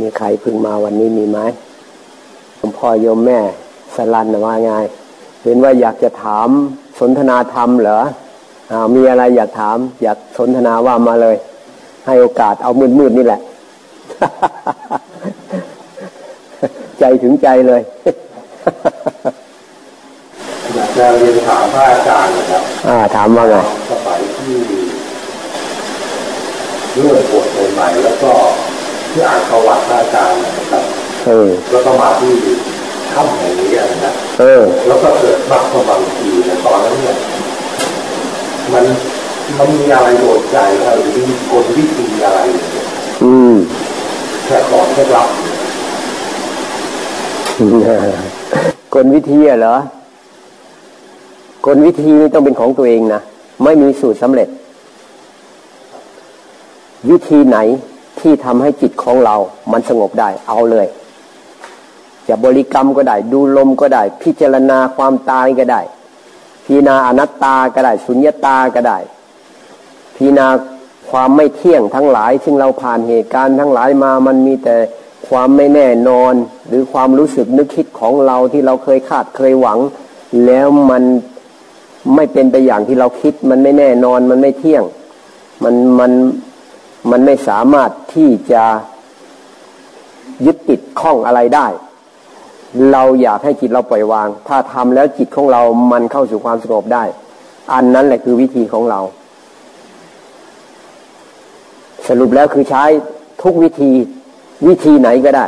มีใครพึ่งมาวันนี้มีไหมหลวงพ่อโยมแม่สลันว่าไง เห็นว่าอยากจะถามสนทนาธรรมเหรออมีอะไรอยากถาม อยากสนทนาว่ามาเลย ให้โอกาสเอามืดๆนี่แหละ ใจถึงใจเลยอยากจะเรียนถามพระอาจารย์นะครับอ่า ถามว่าไงสมัยที่เรื่องปวดใหม่แล้วก็ ที่อ่านประวัติพระอาจารย์นะครับเออแล้วก็มาที่ถ้ำแห่งนี้นะเออ แล้วก็เกิดมักสบางทีในตอนนั้นเนี่ยมันมันมีอะไรโดนใจหรือมีกลวิธีอะไรอืมแค่ขอแค่รับกลวิธีเหรอกลวิธีต้องเป็นของตัวเองนะ ไม่มีสูตรสำเร็จ วิธีไหน ที่ทำให้จิตของเรา มันสงบได้เอาเลย จะบริกรรมก็ได้ ดูลมก็ได้ พิจารณาความตายก็ได้ พิจารณาอนัตตาก็ได้ สุญญตาก็ได้ พิจารณาความไม่เที่ยงทั้งหลาย ซึ่งเราผ่านเหตุการณ์ทั้งหลายมา มันมีแต่ความไม่แน่นอน หรือความรู้สึกนึกคิดของเราที่เราเคยคาดเคยหวัง แล้วมันไม่เป็นไปอย่างที่เราคิด มันไม่แน่นอน มันไม่เที่ยง มันมัน มันไม่สามารถที่จะยึดติดข้องอะไรได้ เราอยากให้จิตเราปล่อยวาง ถ้าทำแล้วจิตของเรามันเข้าสู่ความสงบได้ อันนั้นแหละคือวิธีของเรา สรุปแล้วคือใช้ทุกวิธีวิธีไหนก็ได้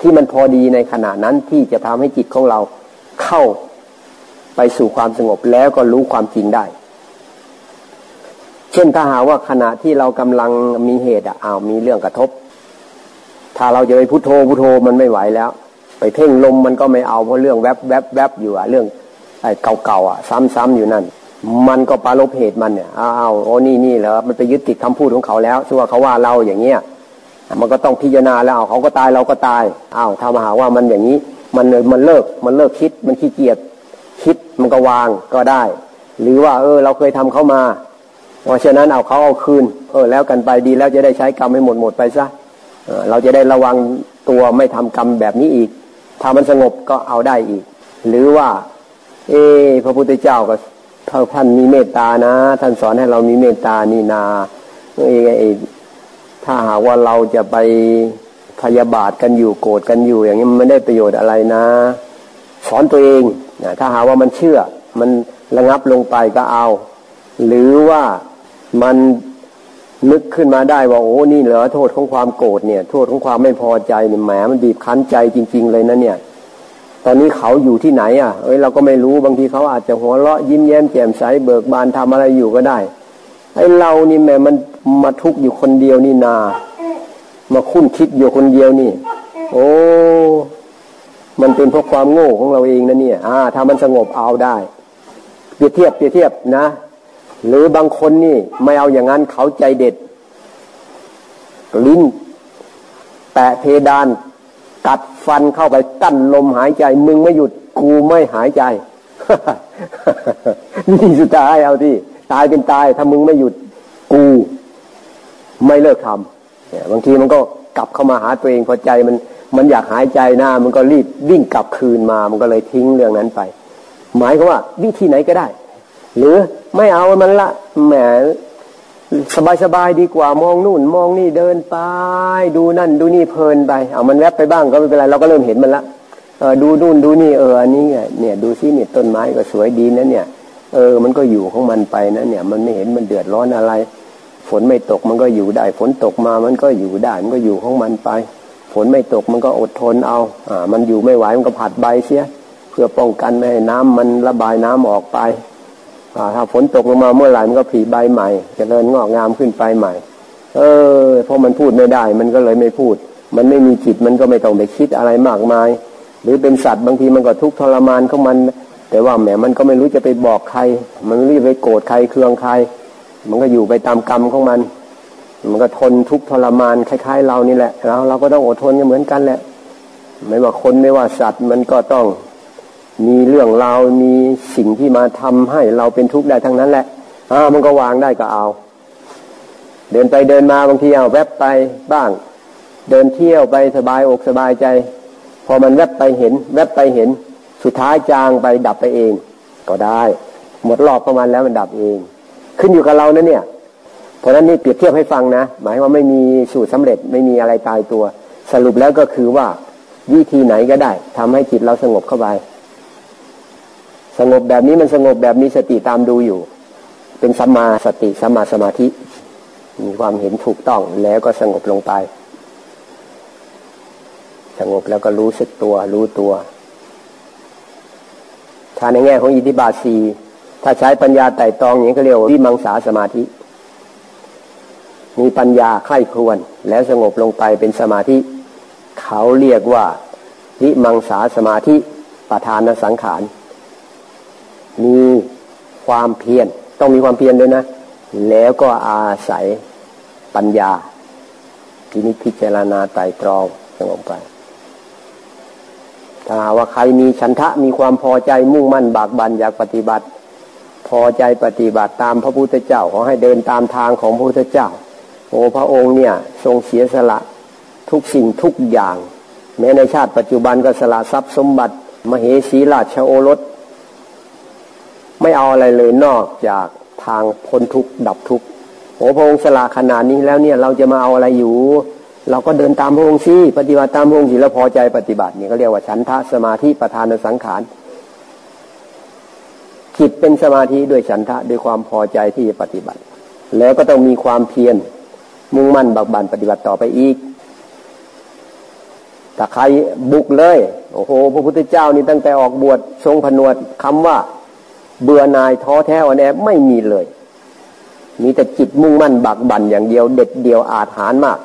ที่มันพอดีในขณะนั้นที่จะทำให้จิตของเราเข้าไปสู่ความสงบแล้วก็รู้ความจริงได้ เช่นถ้าหาว่าขณะที่เรากำลังมีเหตุอ้าวมีเรื่องกระทบ ถ้าเราจะไปพุโทโธพุโทโธมันไม่ไหวแล้ว ไปเพ่งลมมันก็ไม่เอาเพราะเรื่องแวบแวบแวบอยู่อะเรื่องไอ้เก่าๆอะซ้ำๆอยู่นั่น มันก็ปาลบเหตุมันเนี่ยอ้าวโอ้นี่นี่เหรอมันไปยึดติดคำพูดของเขาแล้วชัวเขาว่าเราอย่างเงี้ยมันก็ต้องพิจารณาแล้วเขาก็ตายเราก็ตายอ้าวถ้ามาหาว่ามันอย่างนี้มันมันเลิกมันเลิกคิดมันขี้เกียจคิดมันก็วางก็ได้ หรือว่าเออ เราเคยทำเขามา เพราะฉะนั้นเอาเขาเอาคืนเออแล้วกันไปดีแล้วจะได้ใช้กรรมให้หมดหมดไปซะเราจะได้ระวังตัวไม่ทำกรรมแบบนี้อีกถ้ามันสงบก็เอาได้อีก หรือว่า เอพระพุทธเจ้าก็ท่านมีเมตตานะ ท่านสอนให้เรามีเมตตานี่นาเอถ้าหากว่าเราจะไปพยาบาทกันอยู่โกรธกันอยู่ อย่างนี้มันไม่ได้ประโยชน์อะไรนะ สอนตัวเองนะถ้าหาว่ามันเชื่อ มันระงับลงไปก็เอา หรือว่า มันนึกขึ้นมาได้ว่าโอ้นี่เหรอโทษของความโกรธเนี่ย โทษของความไม่พอใจเนี่ยแหมมันบีบคั้นใจจริง ๆ เลยนะเนี่ย ตอนนี้เขาอยู่ที่ไหนอะเอ้ยเราก็ไม่รู้บางทีเขาอาจจะหัวเราะยิ้มแย้มแจ่มใสเบิกบานทำอะไรอยู่ก็ได้ไอ้เรานี่แหมมันมาทุกข์อยู่คนเดียวนี่นา มาคุ้นคิดอยู่คนเดียวนี่ โอ้มันเป็นเพราะความโง่ของเราเองนะเนี่ย อ่า ถ้ามันสงบเอาได้ เปรียบเทียบเปรียบเทียบนะ หรือบางคนนี่ไม่เอาอย่างนั้นเขาใจเด็ด ลิ้น แตะเพดาน กัดฟันเข้าไปกั้นลมหายใจ มึงไม่หยุดกูไม่หายใจนี่สุดท้ายเอาที่ตายเป็นตาย ถ้ามึงไม่หยุดกูไม่เลิกทำบางทีมันก็กลับเข้ามาหาตัวเองพอใจมันมันอยากหายใจหน้า มันก็รีบวิ่งกลับคืนมา มันก็เลยทิ้งเรื่องนั้นไป หมายก็ว่า วิธีไหนก็ได้ หรือไม่เอามันละแหมสบายสบายดีกว่ามองนู่น มองนี่เดินไป ดูนั่นดูนี่เพลินไป เอามันแวบไปบ้างก็ไม่เป็นไรเราก็เริ่มเห็นมันละเออดูนู่นดูนี่เอออันนี้เนี่ยดูซิเนี่ยต้นไม้ก็สวยดีนะเนี่ย เออมันก็อยู่ของมันไปนะเนี่ย มันไม่เห็นมันเดือดร้อนอะไร ฝนไม่ตกมันก็อยู่ได้ ฝนตกมามันก็อยู่ได้มันก็อยู่ของมันไป ฝนไม่ตกมันก็อดทนเอาอ่ามันอยู่ไม่ไหวมันก็ผัดใบเสีย เพื่อป้องกันไม่ให้น้ำมันระบายน้ำออกไป ถ้าฝนตกลงมาเมื่อไหร่มันก็ผลิใบใหม่จเจริญงอกงามขึ้นไปใหม่ เออเพราะมันพูดไม่ได้ มันก็เลยไม่พูด มันไม่มีจิตมันก็ไม่ต้องไปคิดอะไรมากมาย หรือเป็นสัตว์บางทีมันก็ทุกข์ทรมานของมัน แต่ว่าแหมมันก็ไม่รู้จะไปบอกใคร มันไม่รู้จะไปโกรธใครเคืองใคร มันก็อยู่ไปตามกรรมของมัน มันก็ทนทุกข์ทรมานคล้าย ๆ เรานี่แหละเราเราก็ต้องอดทนกันเหมือนกันแหละ ไม่ว่าคนไม่ว่าสัตว์มันก็ต้อง มีเรื่องราวมีสิ่งที่มาทำให้เราเป็นทุกข์ได้ทั้งนั้นแหละอ่ามันก็วางได้ก็เอา เดินไปเดินมาบางทีเอาแวบไปบ้าง เดินเที่ยวไปสบายอกสบายใจ พอมันแวบไปเห็น แวบไปเห็น สุดท้ายจางไปดับไปเอง ก็ได้ หมดรอบประมาณแล้วมันดับเอง ขึ้นอยู่กับเรานะเนี่ย เพราะนั้นนี่เปรียบเทียบให้ฟังนะ หมายว่าไม่มีสูตรสำเร็จไม่มีอะไรตายตัว สรุปแล้วก็คือว่าวิธีไหนก็ได้ทำให้จิตเราสงบเข้าไป สงบแบบนี้มันสงบแบบมีสติตามดูอยู่ เป็นสัมมาสติสัมมาสมาธิ มีความเห็นถูกต้องแล้วก็สงบลงไป สงบแล้วก็รู้สึกตัว รู้ตัว ถ้าในแง่ของอิทธิบาทสีถ้าใช้ปัญญาไต่ตองอย่างนี้ก็เรียกว่าวิมังสาสมาธิ มีปัญญาไข้ควรแล้วสงบลงไปเป็นสมาธิ เขาเรียกว่าวิมังสาสมาธิประธานสังขาร มีความเพียรต้องมีความเพียรด้วยนะ แล้วก็อาศัยปัญญาทีนี้พิจารณาไตรตรองสงบไปถ้าว่าใครมีฉันทะมีความพอใจมุ่งมั่นบากบันอยากปฏิบัติ พอใจปฏิบัติตามพระพุทธเจ้าขอให้เดินตามทางของพระพุทธเจ้า โอ้พระองค์เนี่ยทรงเสียสละทุกสิ่งทุกอย่าง แม้ในชาติปัจจุบันก็สละทรัพย์สมบัติ มเหสีราชโอรส ไม่เอาอะไรเลยนอกจากทางพ้นทุกข์ดับทุกข์โอ้พระองค์สละขนาดนี้แล้วเนี่ยเราจะมาเอาอะไรอยู่ เราก็เดินตามพระองค์สิปฏิบัติตามพระองค์สิแล้วพอใจปฏิบัตินี่ก็เรียกว่าฉันทะสมาธิประธานสังขารจิตเป็นสมาธิด้วยฉันทะด้วยความพอใจที่จะปฏิบัติ แล้วก็ต้องมีความเพียรมุ่งมั่นบักบันปฏิบัติต่อไปอีกถ้าใครบุกเลย โอ้โห พระพุทธเจ้านี่ตั้งแต่ออกบวชทรงผนวดคำว่า เบื่อนายท้อแท้อ่อนแอไม่มีเลย มีแต่จิตมุ่งมั่นบักบั่นอย่างเดียวเด็ดเดียวอาจหารมาก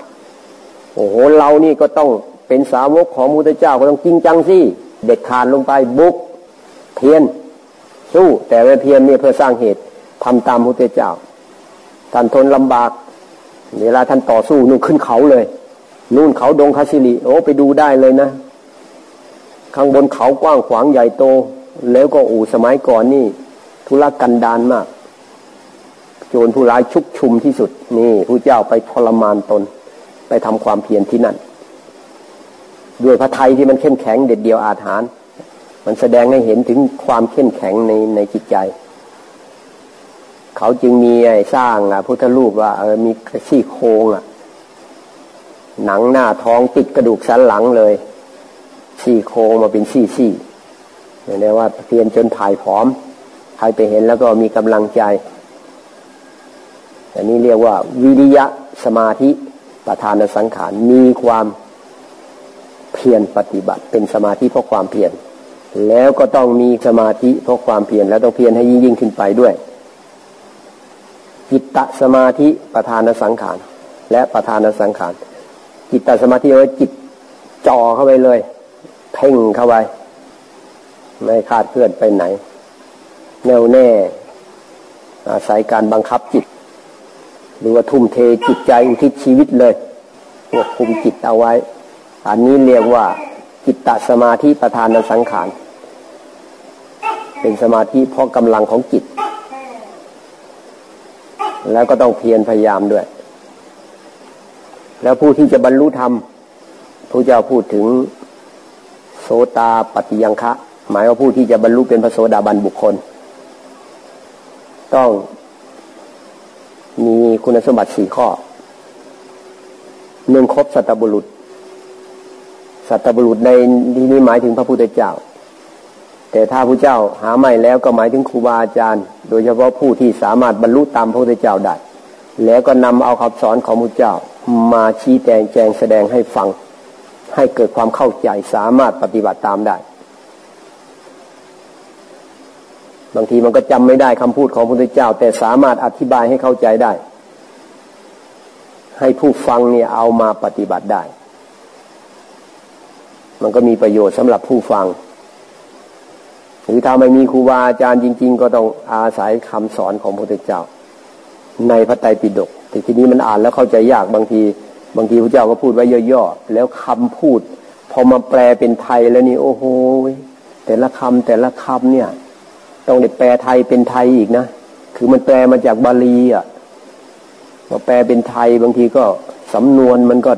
โอ้โหเรานี่ก็ต้องเป็นสาวกของพระพุทธเจ้าก็ต้องจริงจังสิเด็ดขาดลงไปบุกเพียนสู้แต่เวเพียนเนี่ยเพื่อสร้างเหตุทำตามพระพุทธเจ้าท่านทนลำบาก เวลาท่านต่อสู้นู่นขึ้นเขาเลย นู่นเขาดงคาสิริโอ้ไปดูได้เลยนะ ข้างบนเขากว้างขวางใหญ่โต แล้วก็อู่สมัยก่อนนี่ ธุรกันดารมาก โจรผู้ร้ายชุกชุมที่สุด นี่ผู้เจ้าไปทรมานตน ไปทำความเพียรที่นั่น ด้วยพระไทยที่มันเข้มแข็งเด็ดเดียวอาถรรพ์มันแสดงให้เห็นถึงความเข้มแข็งในในจิตใจ เขาจึงมีสร้างอะพุทธรูปว่าเออมีซี่โครงอะ หนังหน้าท้องติดกระดูกสันหลังเลยซี่โครงมาเป็นซี่ซี่เรียกว่าเพียนจนถ่ายผอม รไปเห็นแล้วก็มีกำลังใจ อันนี้เรียกว่าวิริยะสมาธิประธานสังขารมีความเพียรปฏิบัติ เป็นสมาธิเพราะความเพียรแล้วก็ต้องมีสมาธิเพราะความเพียรแล้วต้องเพียรให้ยิ่งยิ่งขึ้นไปด้วยจิตตสมาธิประธานสังขารและประธานสังขารจิตตสมาธิเอาจิตจ่อเข้าไปเลย เพ่งเข้าไป ไม่คาดเคลื่อนไปไหน แน่วแน่ อาศัยการบังคับจิต หรือว่าทุ่มเทจิตใจอุทิศชีวิตเลยควบคุมจิตเอาไว้ อันนี้เรียกว่าจิตตสมาธิประธานสังขาร เป็นสมาธิเพราะกำลังของจิต แล้วก็ต้องเพียรพยายามด้วย แล้วผู้ที่จะบรรลุธรรมพระเจ้าพูดถึงโสตาปฏิยังคะ หมายว่าผู้ที่จะบรรลุเป็นพระโสดาบันบุคคล ต้องมีคุณสมบัติสี่ข้อหนึ่งครบสัตบุรุษ สัตบุรุษในที่นี้หมายถึงพระพุทธเจ้า แต่ถ้าพระเจ้าหาไม่แล้วก็หมายถึงครูบาอาจารย์ โดยเฉพาะผู้ที่สามารถบรรลุตามพระพุทธเจ้าได้ แล้วก็นำเอาคำสอนของพระเจ้า มาชี้แจงแจงแสดงให้ฟัง ให้เกิดความเข้าใจสามารถปฏิบัติตามได้ บางทีมันก็จำไม่ได้คำพูดของพระพุทธเจ้า แต่สามารถอธิบายให้เข้าใจได้ ให้ผู้ฟังเนี่ยเอามาปฏิบัติได้ มันก็มีประโยชน์สำหรับผู้ฟัง หรือถ้าไม่มีครูบาอาจารย์จริง ๆ ก็ต้องอาศัยคำสอนของพระพุทธเจ้า ในพระไตรปิฎกแต่ทีนี้มันอ่านแล้วเข้าใจยากบางที บางทีพระเจ้าก็พูดไว้ย่อๆแล้วคำพูด พอมาแปลเป็นไทยแล้วนี่โอ้โหแต่ละคำแต่ละคำเนี่ย ต้องได้แปลไทยเป็นไทยอีกนะ คือมันแปลมาจากบาลีอะมาแปลเป็นไทยบางทีก็สำนวนมันก็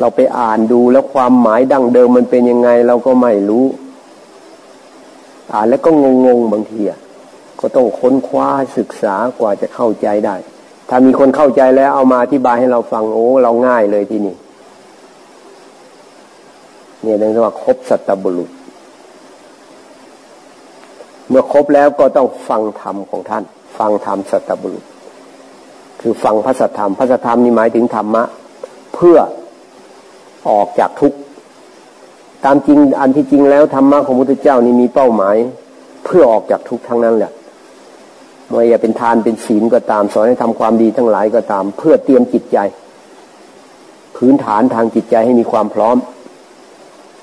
เราไปอ่านดูแล้วความหมายดั้งเดิมมันเป็นยังไง เราก็ไม่รู้ อ่านแล้วก็งงงบางทีอะก็ต้องค้นคว้าศึกษากว่าจะเข้าใจได้ ถ้ามีคนเข้าใจแล้วเอามาอธิบายให้เราฟังโอ้ เราง่ายเลยที่นี่เนี่ยเรียกว่าครบสัตบุรุษ เมื่อครบแล้วก็ต้องฟังธรรมของท่าน ฟังธรรมสัตบุรุษ คือฟังพระสัทธรรมพระสัทธรรมนี่หมายถึงธรรมะ เพื่อออกจากทุกข์ตามจริงอันที่จริงแล้วธรรมะของพระพุทธเจ้านี่มีเป้าหมาย เพื่อออกจากทุกข์ทั้งนั้นแหละไม่ว่าเป็นทานเป็นศีลก็ตาม สอนให้ทำความดีทั้งหลายก็ตาม เพื่อเตรียมจิตใจ พื้นฐานทางจิตใจให้มีความพร้อม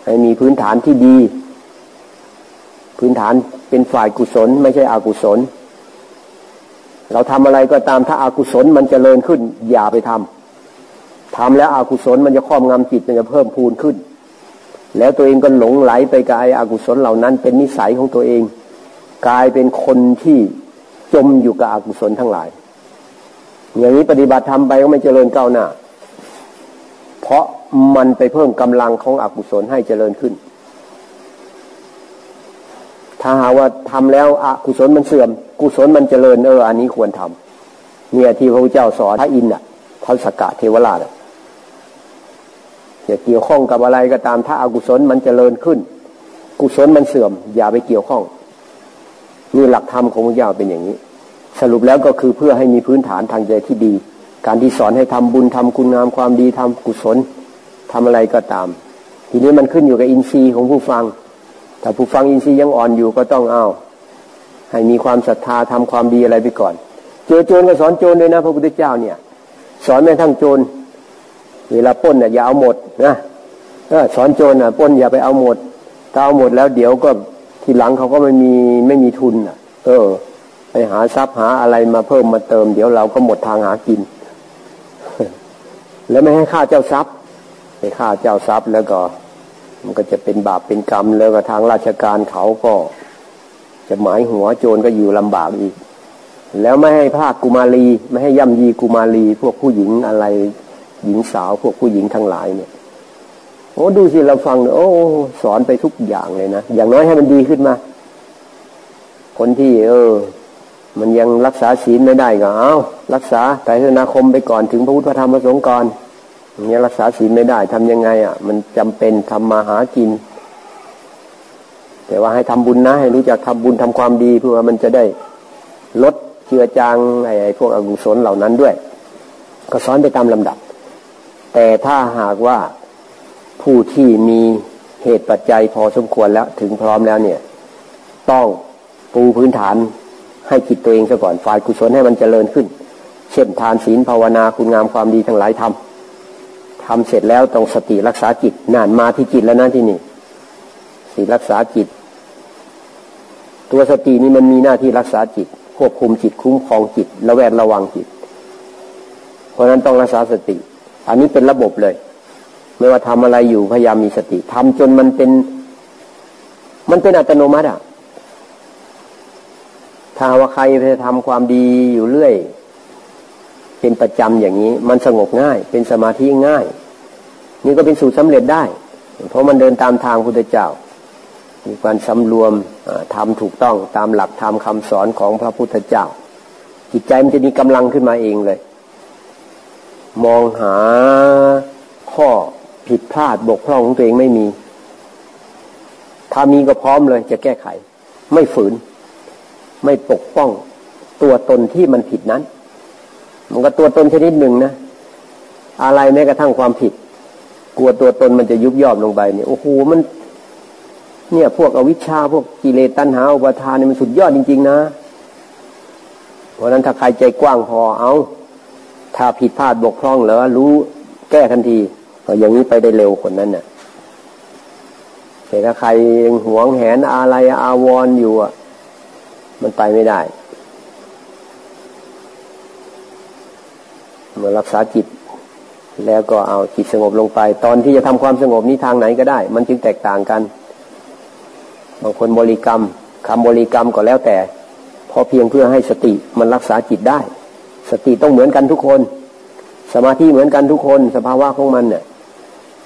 ให้มีพื้นฐานที่ดี พื้นฐานเป็นฝ่ายกุศล ไม่ใช่อกุศล เราทำอะไรก็ตามถ้าอากุศลมันจเจริญขึ้น อย่าไปทำทำแล้วอากุศลมันจะครอบงำจิตมันจะเพิ่มพูนขึ้น แล้วตัวเองก็หลงไหลไปกับไอกุศลเหล่านั้น เป็นนิสัยของตัวเอง กลายเป็นคนที่จมอยู่กับอกุศลทั้งหลาย อย่างนี้ปฏิบัติทำไปก็ไม่เจริญก้าวหน้า เพราะมันไปเพิ่มกำลังของอกุศลให้เจริญขึ้น ถ้าหาว่าทำแล้วอกุศลมันเสื่อม กุศลมันเจริญเอออันนี้ควรทำเนี่ยที่พระพุทธเจ้าสอนพระอินทร์อะพระสกะเทวราชอย่าเกี่ยวข้องกับอะไรก็ตามถ้าอากุศลมันเจริญขึ้น กุศลมันเสื่อม อย่าไปเกี่ยวข้องนี่หลักธรรมของพระเจ้าเป็นอย่างนี้ สรุปแล้วก็คือเพื่อให้มีพื้นฐานทางใจที่ดี การที่สอนให้ทำบุญทำคุณงามความดีทำกุศลทำอะไรก็ตาม ทีนี้มันขึ้นอยู่กับอินทรีย์ของผู้ฟัง ถ้าผู้ฟังอินทรีย์ยังอ่อนอยู่ก็ต้องเอา ให้มีความศรัทธาทำความดีอะไรไปก่อน เจอโจรก็สอนโจรเลยนะ พระพุทธเจ้าเนี่ย สอนแม้ทั้งโจรเวลาป้นเนี่ยอย่าเอาหมดนะสอนโจรอะป้นอย่าไปเอาหมด ถ้าเอาหมดแล้วเดี๋ยวก็ทีหลังเขาก็ไม่มีไม่มีทุนอะ เออ ไปหาทรัพย์หาอะไรมาเพิ่มมาเติม เดี๋ยวเราก็หมดทางหากิน แล้วไม่ให้ฆ่าเจ้าทรัพย์ไปฆ่าเจ้าทรัพย์แล้วก็ มันก็จะเป็นบาปเป็นกรรมแล้วก็ทางราชการเขาก็จะหมายหัวโจรก็อยู่ลำบากอีก แล้วไม่ให้ภาคกุมารีไม่ให้ย่ำยีกุมารี พวกผู้หญิงอะไรหญิงสาวพวกผู้หญิงทั้งหลายเนี่ยโอ้ดูสิเราฟังโอ้สอนไปทุกอย่างเลยนะอย่างน้อยให้มันดีขึ้นมา คนที่ เออ มันยังรักษาศีลไม่ได้ก็เอารักษาแต่ศาสนาคมไปก่อนถึงพระพุทธธรรมประสงค์ก่อน ยังรักษาศีลไม่ได้ทำยังไงอะ มันจำเป็นทำมาหากิน แต่ว่าให้ทำบุญนะให้รู้จักทำบุญทำความดีเพื่อมันจะได้ลดเจือจางไอ้พวกอกุศลเหล่านั้นด้วย ก็สอนไปตามลำดับ แต่ถ้าหากว่าผู้ที่มีเหตุปัจจัยพอสมควรแล้วถึงพร้อมแล้วเนี่ย ต้องปูพื้นฐานให้จิตตัวเองซะก่อนฝ่ายกุศลให้มันเจริญขึ้น เช่นทานศีลภาวนาคุณงามความดีทั้งหลายทำ ทำเสร็จแล้วต้องสติรักษาจิตนานมาที่จิตแล้วนะที่นี่สติรักษาจิต ตัวสตินี้มันมีหน้าที่รักษาจิต ควบคุมจิตคุ้มครองจิตระแวดระวังจิต เพราะนั้นต้องรักษาสติ อันนี้เป็นระบบเลย ไม่ว่าทำอะไรอยู่พยายามมีสติทำจนมันเป็น มันเป็นอัตโนมัติอะถ้าว่าใครไปทำความดีอยู่เรื่อย เป็นประจำอย่างนี้ มันสงบง่าย เป็นสมาธิง่าย นี่ก็เป็นสูตรสำเร็จได้ เพราะมันเดินตามทางพุทธเจ้า มีการสำรวมทำถูกต้องตามหลักธรรมคาสอนของพระพุทธเจ้า จิตใจมันจะมีกำลังขึ้นมาเองเลย มองหาข้อผิดพลาดบกพร่องของตัวเองไม่มี ถ้ามีก็พร้อมเลยจะแก้ไข ไม่ฝืน ไม่ปกป้องตัวตนที่มันผิดนั้น มันก็ตัวตนชนิดหนึ่งนะอะไรแม้กระทั่งความผิด กลัวตัวตนมันจะยุบย่อมลงไปเนี่ยโอ้โหมัน เนี่ย พวกอวิชชาพวกกิเลสตัณหาอุปทานเนี่ยมันสุดยอดจริง ๆ นะ เพราะนั้นถ้าใครใจกว้างพอเอาถ้าผิดพลาดบกพร่องเหรอรู้แก้ทันทีอย่างนี้ไปได้เร็วคนนั้นเนี่ยแต่ถ้าใครหวงแหนอะไรอาวรอยู่อะ มันไปไม่ได้ มื่อรักษาจิต แล้วก็เอาจิตสงบลงไป ตอนที่จะทำความสงบนี้ทางไหนก็ได้ มันจึงแตกต่างกัน บางคนบริกรรมคำบริกรรมก็แล้วแต่ พอเพียงเพื่อให้สติมันรักษาจิตได้ สติต้องเหมือนกันทุกคน สมาธิเหมือนกันทุกคน สภาวะของมันเนี่ย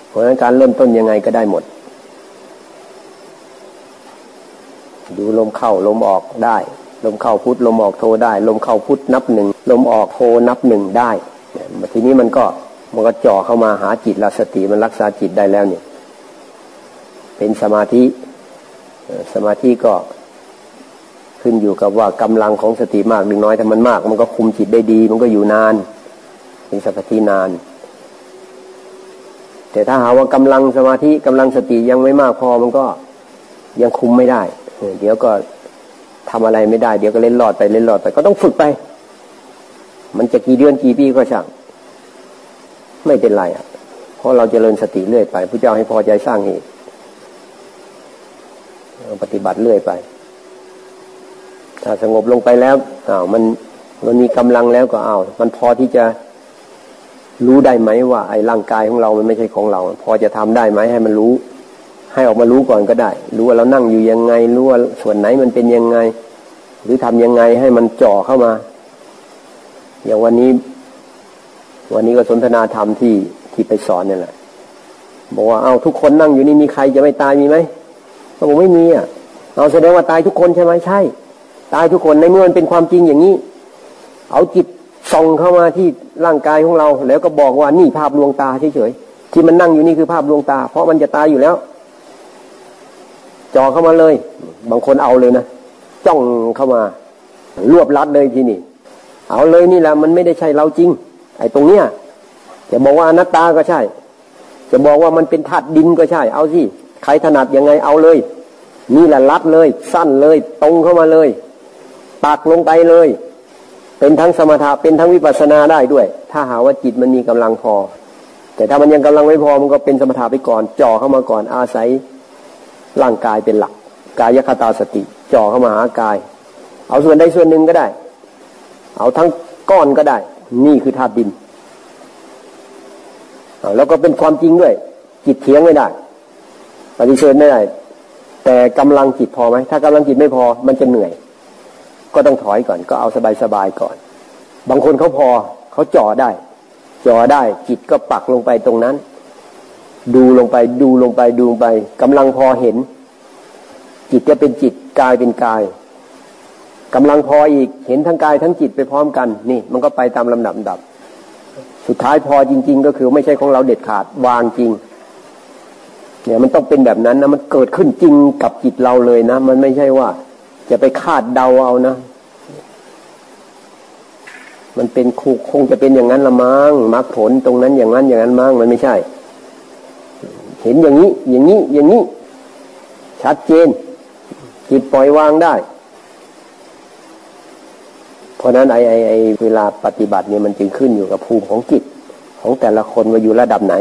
เพราะฉะนั้นการเริ่มต้นยังไงก็ได้หมด ดูลมเข้าลมออกได้ ลมเข้าพุทลมออกโทได้ ลมเข้าพุทนับหนึ่ง ลมออกโทนับหนึ่งได้ ทีนี้มันก็มันก็จ่อเข้ามาหาจิตละสติมันรักษาจิตได้แล้วเนี่ย เป็นสมาธิสมาธิก็ขึ้นอยู่กับว่ากำลังของสติมากหรือน้อยถ้ามันมาก มันก็คุมจิตได้ดี มันก็อยู่นาน เป็นสมาธินาน แต่ถ้าหาว่ากำลังสมาธิกำลังสติยังไม่มากพอมันก็ยังคุมไม่ได้ เดี๋ยวก็ทำอะไรไม่ได้ เดี๋ยวก็เล่นหลอดไปเล่นหลอดไปก็ต้องฝึกไป มันจะกี่เดือนกี่ปีก็ช่าง ไม่เป็นไรอะ เพราะเราจเจริญสติเรื่อยไปพระเจ้าให้พอใจสร้างเหตุปฏิบัติเรื่อยไป ถ้าสงบลงไปแล้วอ้าวมันมันมีกำลังแล้วก็อ้าวมันพอที่จะรู้ได้ไหมว่า ไอ้ร่างกายของเรามันไม่ใช่ของเรา พอจะทำได้ไหมให้มันรู้ ให้ออกมารู้ก่อนก็ได้ รู้ว่าเรานั่งอยู่ยังไง รู้ว่าส่วนไหนมันเป็นยังไง หรือทำยังไงให้มันจ่อเข้ามา อย่างวันนี้ วันนี้ก็สนทนาธรรมที่ที่ไปสอนนี่แหละ บอกว่าเอาทุกคนนั่งอยู่นี่มีใครจะไม่ตายมีไหมเขาบอกไม่มีอะเอาแสดงว่าตายทุกคนใช่ไหมใช่ ตายทุกคนในเมื่อมันเป็นความจริงอย่างนี้ เอาจิตส่องเข้ามาที่ร่างกายของเรา แล้วก็บอกว่านี่ภาพลวงตาเฉยๆที่มันนั่งอยู่นี่คือภาพลวงตา เพราะมันจะตายอยู่แล้วจ่อเข้ามาเลย บางคนเอาเลยนะจ้องเข้ามารวบรัดเลยทีนี่ เอาเลยนี่แหละมันไม่ได้ใช่เราจริง ไอ้ตรงเนี้ยจะบอกว่าอนัตตาก็ใช่ จะบอกว่ามันเป็นธาตุดินก็ใช่ เอาสิใครถนัดยังไงเอาเลย นี่แหละรัดเลย สั้นเลย ตรงเข้ามาเลยปักลงไปเลย เป็นทั้งสมถะเป็นทั้งวิปัสสนาได้ด้วย ถ้าหาว่าจิตมันมีกำลังพอ แต่ถ้ามันยังกำลังไม่พอมันก็เป็นสมถะไปก่อน จ่อเข้ามาก่อนอาศัยร่างกายเป็นหลัก กายคตาสติ จ่อเข้ามาหากาย เอาส่วนใดส่วนหนึ่งก็ได้ เอาทั้งก้อนก็ได้ นี่คือธาตุดินแล้วก็เป็นความจริงด้วย จิตเทียงไม่ได้ ปฏิเสธไม่ได้ แต่กำลังจิตพอไหม ถ้ากำลังจิตไม่พอ มันจะเหนื่อย ก็ต้องถอยก่อน ก็เอาสบายๆก่อน บางคนเขาพอเขาจ่อได้ จ่อได้ จิตก็ปักลงไปตรงนั้น ดูลงไป ดูลงไป ดูไปกำลังพอเห็น จิตจะเป็นจิต กายเป็นกาย กำลังพออีกเห็นทั้งกายทั้งจิตไปพร้อมกัน นี่ มันก็ไปตามลำดับดับ สุดท้ายพอจริง ๆ ก็คือไม่ใช่ของเราเด็ดขาดวางจริง เนี่ยมันต้องเป็นแบบนั้นนะมันเกิดขึ้นจริงกับจิตเราเลยนะ มันไม่ใช่ว่า จะไปคาดเดาเอานะ มันเป็นคูคงจะเป็นอย่างนั้นละมั้งมรรคผลตรงนั้นอย่างนั้นอย่างนั้นมั้งมันไม่ใช่ เห็นอย่างนี้ อย่างนี้ อย่างนี้ ชัดเจนจิตปล่อยวางได้ เพราะนั้นไอ้ไอ้ไอ้เวลาปฏิบัติเนี่ยมันจึงขึ้นอยู่กับภูมิของจิตของแต่ละคนว่าอยู่ระดับไหน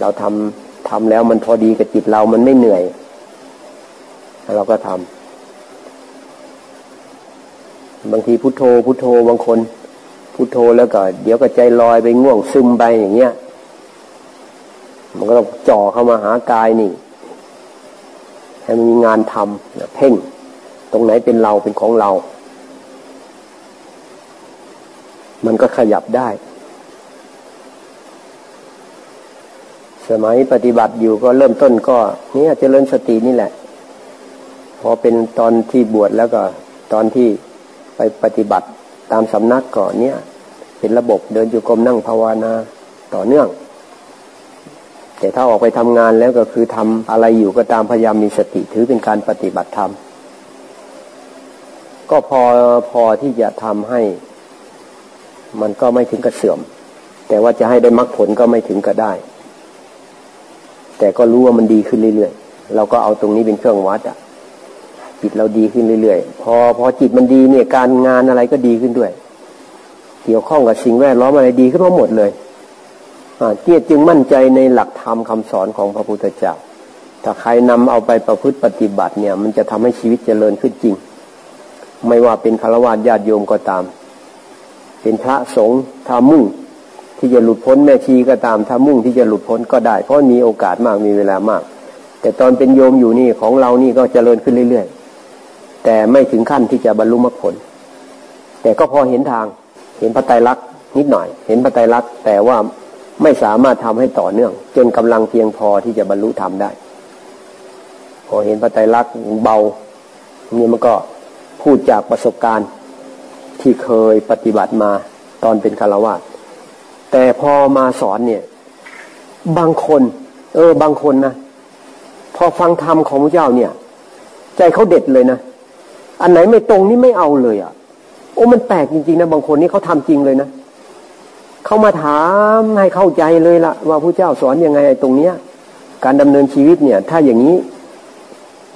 เราทำทำแล้วมันพอดีกับจิตเรามันไม่เหนื่อย เราก็ทำบางทีพุโทโธ พุโทโธบางคนพุโทโธแล้วก็ เดี๋ยวก็ใจลอยไปง่วงซึมไปอย่างเงี้ย มันก็ต้องจ่อเข้ามาหากายนี่ให้มันมีงานทำเพ่ง ตรงไหนเป็นเราเป็นของเรา มันก็ขยับได้ สมัยปฏิบัติอยู่ก็เริ่มต้นก็เนี่ยเจริญสตินี่แหละ พอเป็นตอนที่บวชแล้วก็ ตอนที่ไปปฏิบัติตามสำนักก่อนเนี่ย เป็นระบบเดินอยู่กรมนั่งภาวนาต่อเนื่อง แต่ถ้าออกไปทำงานแล้วก็คือทำอะไรอยู่ก็ตามพยายามมีสติถือเป็นการปฏิบัติธรรมก็พอพอที่จะทำให้ มันก็ไม่ถึงกับเสื่อม แต่ว่าจะให้ได้มรรคผลก็ไม่ถึงกับได้ แต่ก็รู้ว่ามันดีขึ้นเรื่อยๆเราก็เอาตรงนี้เป็นเครื่องวัดอะจิตเราดีขึ้นเรื่อยๆพอพอจิตมันดีเนี่ยการงานอะไรก็ดีขึ้นด้วย เกี่ยวข้องกับสิ่งแวดล้อมอะไรดีขึ้นมาหมดเลยอ่าเจียจึงมั่นใจในหลักธรรมคาสอนของพระพุทธเจ้าถ้าใครนำเอาไปประพฤติปฏิบัติเนี่ย มันจะทำให้ชีวิตเจริญขึ้นจริง ไม่ว่าเป็นฆราวาสญาติโยมก็ตาม เป็นพระสงฆ์ทามุ่ง ที่จะหลุดพ้นแม่ชีก็ตามทามุ่งที่จะหลุดพ้นก็ได้ เพราะมีโอกาสมากมีเวลามาก แต่ตอนเป็นโยมอยู่นี่ของเรานี่ก็เจริญขึ้นเรื่อยๆ แต่ไม่ถึงขั้นที่จะบรรลุมรรคผล แต่ก็พอเห็นทางเห็นพระไตรลักษณ์นิดหน่อย เห็นพระไตรลักษณ์แต่ว่าไม่สามารถทำให้ต่อเนื่อง จนกำลังเพียงพอที่จะบรรลุธรรมได้ พอเห็นพระไตรลักษณ์เบาเนี่ยมันก็พูดจากประสบการณ์ ที่เคยปฏิบัติมาตอนเป็นคารวะแต่พอมาสอนเนี่ย บางคน เออ บางคนนะพอฟังธรรมของพระเจ้าเนี่ย ใจเขาเด็ดเลยนะอันไหนไม่ตรงนี่ไม่เอาเลยอะ่ะ โอ้มันแปลกจริงๆนะบางคนนี่เขาทำจริงเลยนะเขามาถามให้เข้าใจเลยละว่าพระเจ้าสอนยังไงไอ้ตรงเนี้ย การดำเนินชีวิตเนี่ย ถ้าอย่างนี้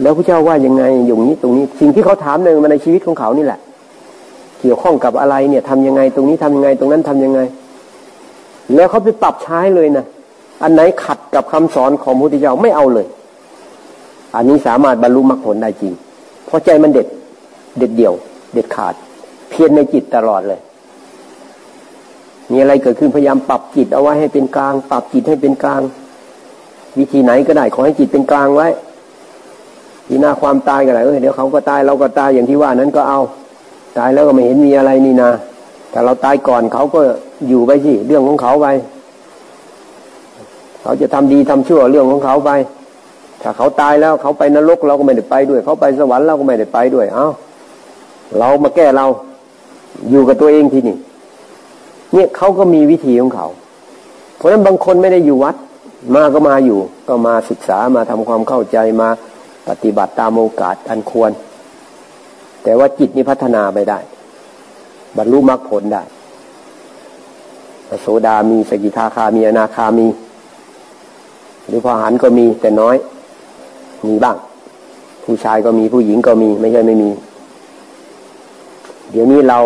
แล้วพระเจ้าว่ายังไงอย่างนี้ตรงนี้ สิ่งที่เขาถามเนี่ยมันในชีวิตของเขานี่แหละ เกี่ยวข้องกับอะไรเนี่ยทำยังไง ตรงนี้ทำยังไง ตรงนั้นทำยังไง แล้วเขาไปปรับใช้เลยนะอันไหนขัดกับคำสอนของพระพุทธเจ้าไม่เอาเลย อันนี้สามารถบรรลุมรรคผลได้จริง เพราะใจมันเด็ด เด็ดเดี่ยว เด็ดขาด เพียรในจิตตลอดเลย มีอะไรเกิดขึ้นพยายามปรับจิตเอาไว้ให้เป็นกลาง ปรับจิตให้เป็นกลาง วิธีไหนก็ได้ขอให้จิตเป็นกลางไว้ทีหน้าความตายก็ได้เออเดี๋ยวเขาก็ตายเราก็ตายอย่างที่ว่านั้นก็เอา ตายแล้วก็ไม่เห็นมีอะไรนี่นาแต่เราตายก่อนเขาก็อยู่ไปสิเรื่องของเขาไปเขาจะทำดีทำชั่วเรื่องของเขาไปถ้าเขาตายแล้วเขาไปนรกเราก็ไม่ได้ไปด้วย เขาไปสวรรค์เราก็ไม่ได้ไปด้วย เอา้าเรามาแก้เราอยู่กับตัวเองที่นี่ เนี่ยเขาก็มีวิธีของเขา เพราะฉะนั้นบางคนไม่ได้อยู่วัด มาก็มาอยู่ ก็มาศึกษามาทำความเข้าใจมาปฏิบัติตามโอกาสอันควร แต่ว่าจิตนี้พัฒนาไปได้ บรรลุมรรคผลได้โสดามีสกิทาคามีอนาคามี หรือพอหันก็มีแต่น้อย มีบ้าง ผู้ชายก็มีผู้หญิงก็มี ไม่ใช่ไม่มี เดี๋ยวนี้เรา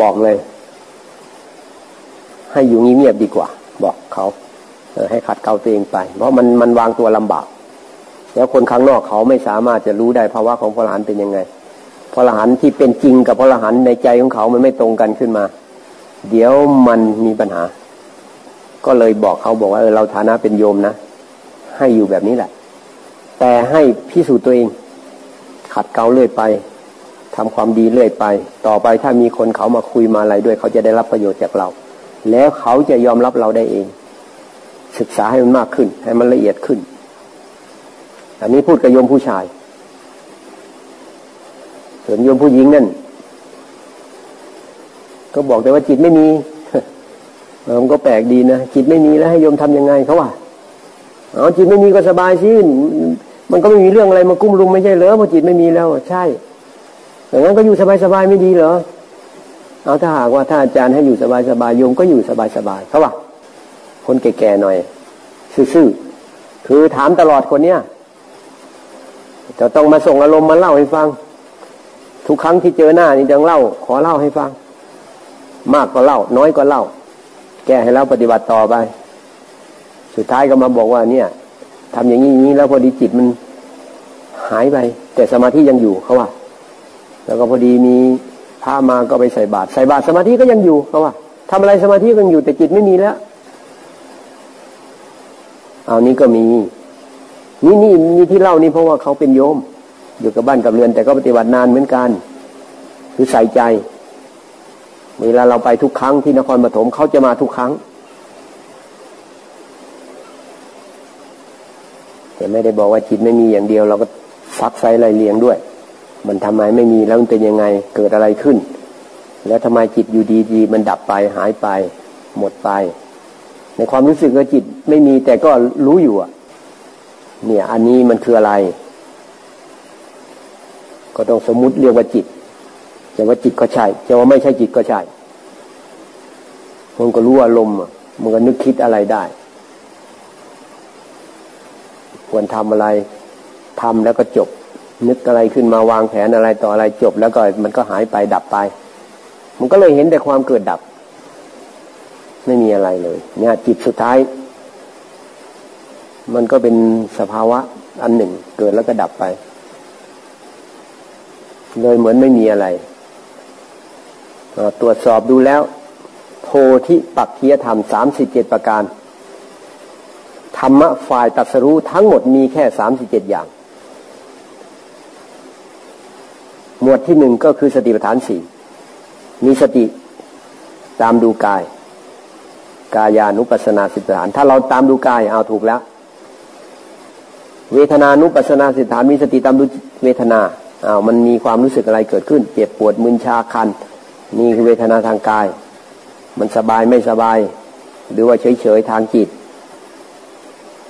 บอกเลย ให้อยู่เงียบๆดีกว่า บอกเขาให้ขัดเกลาตัวเองไป เพราะมันมันวางตัวลำบาก แล้วคนข้างนอกเขาไม่สามารถจะรู้ได้ภาวะของพระอรหันเป็นยังไง พระอรหันต์ที่เป็นจริงกับพระอรหันต์ในใจของเขามันไม่ตรงกันขึ้นมา เดี๋ยวมันมีปัญหา ก็เลยบอกเขาบอกว่าเออเราฐานะเป็นโยมนะ ให้อยู่แบบนี้แหละ แต่ให้พิสูจน์ตัวเอง ขัดเกลาเรื่อยไปทำความดีเรื่อยไป ต่อไปถ้ามีคนเขามาคุยมาอะไรด้วย เขาจะได้รับประโยชน์จากเรา แล้วเขาจะยอมรับเราได้เอง ศึกษาให้มันมากขึ้น ให้มันละเอียดขึ้น อันนี้พูดกับโยมผู้ชาย ส่วนโยมผู้หญิงนั่นก็บอกแต่ว่าจิตไม่มีมันก็แปลกดีนะจิตไม่มีแล้วให้โยมทํำยังไงเขาว่าอ๋อจิตไม่มีก็สบายสิมันก็ไม่มีเรื่องอะไรมากุ้มลุมไม่ใช่เหรอพอจิตไม่มีแล้วใช่อย่างนั้นก็อยู่สบายๆไม่ดีเหรอเอาถ้าหากว่าถ้าอาจารย์ให้อยู่สบายๆโยมก็อยู่สบายๆเขาว่าคนแก่ๆหน่อยซื่อๆคือถามตลอดคนเนี้ยจะต้องมาส่งอารมณ์มาเล่าให้ฟัง ทุกครั้งที่เจอหน้านี่จะเล่า ขอเล่าให้ฟัง มากก็เล่า น้อยก็เล่า แก้ให้เราปฏิบัติต่อไป สุดท้ายก็มาบอกว่า เนี่ยทำอย่างนี้นี้แล้วพอดีจิตมันหายไป แต่สมาธิยังอยู่เขาว่า แล้วก็พอดีมีพามาก็ไปใส่บาตรใส่บาตรสมาธิก็ยังอยู่เขาว่าทำอะไรสมาธิก็ยังอยู่ แต่จิตไม่มีแล้วเอานี้ก็มี นี่นี่มีที่เล่านี่เพราะว่าเขาเป็นโยม อยู่กับบ้านกับเรือน แต่ก็ปฏิบัตินานเหมือนกัน คือใส่ใจ เวลาเราไปทุกครั้งที่นครปฐมเขาจะมาทุกครั้ง แต่ไม่ได้บอกว่าจิตไม่มีอย่างเดียว เราก็ซักไซไรเลียงด้วย มันทำไมไม่มีแล้วมันเป็นยังไงเกิดอะไรขึ้น แล้วทำไมจิตอยู่ดีๆมันดับไปหายไป หมดไป ในความรู้สึกว่าจิตไม่มีแต่ก็รู้อยู่อะเนี่ยอันนี้มันคืออะไร ก็ต้องสมมุติเรียกว่าจิตจะว่าจิตก็ใช่จะว่าไม่ใช่จิตก็ใช่มันก็รู้อารมณ์มันก็นึกคิดอะไรได้ ควรทำอะไรทำแล้วก็จบ นึกอะไรขึ้นมาวางแผนอะไรต่ออะไรจบ แล้วก็มันก็หายไปดับไป มันก็เลยเห็นแต่ความเกิดดับ ไม่มีอะไรเลย เนี่ย จิตสุดท้าย มันก็เป็นสภาวะอันหนึ่ง เกิดแล้วก็ดับไป เลยเหมือนไม่มีอะไรตรวจสอบดูแล้ว โพธิปักคียธรรมสามสิบเจ็ดประการ ธรรมะฝ่ายตัสรู้ทั้งหมดมีแค่สามสิบเจ็ดอย่าง หมวดที่หนึ่งก็คือสติปัฏฐานสี่มีสติตามดูกาย กายานุปัสนาสิฐานถ้าเราตามดูกายเอาถูกแล้ว เวทนานุปัสนาสิฐานมีสติตามดูเวทนา อ้าวมันมีความรู้สึกอะไรเกิดขึ้น เจ็บปวดมึนชาคัน นี่คือเวทนาทางกาย มันสบายไม่สบาย หรือว่าเฉยๆทางจิต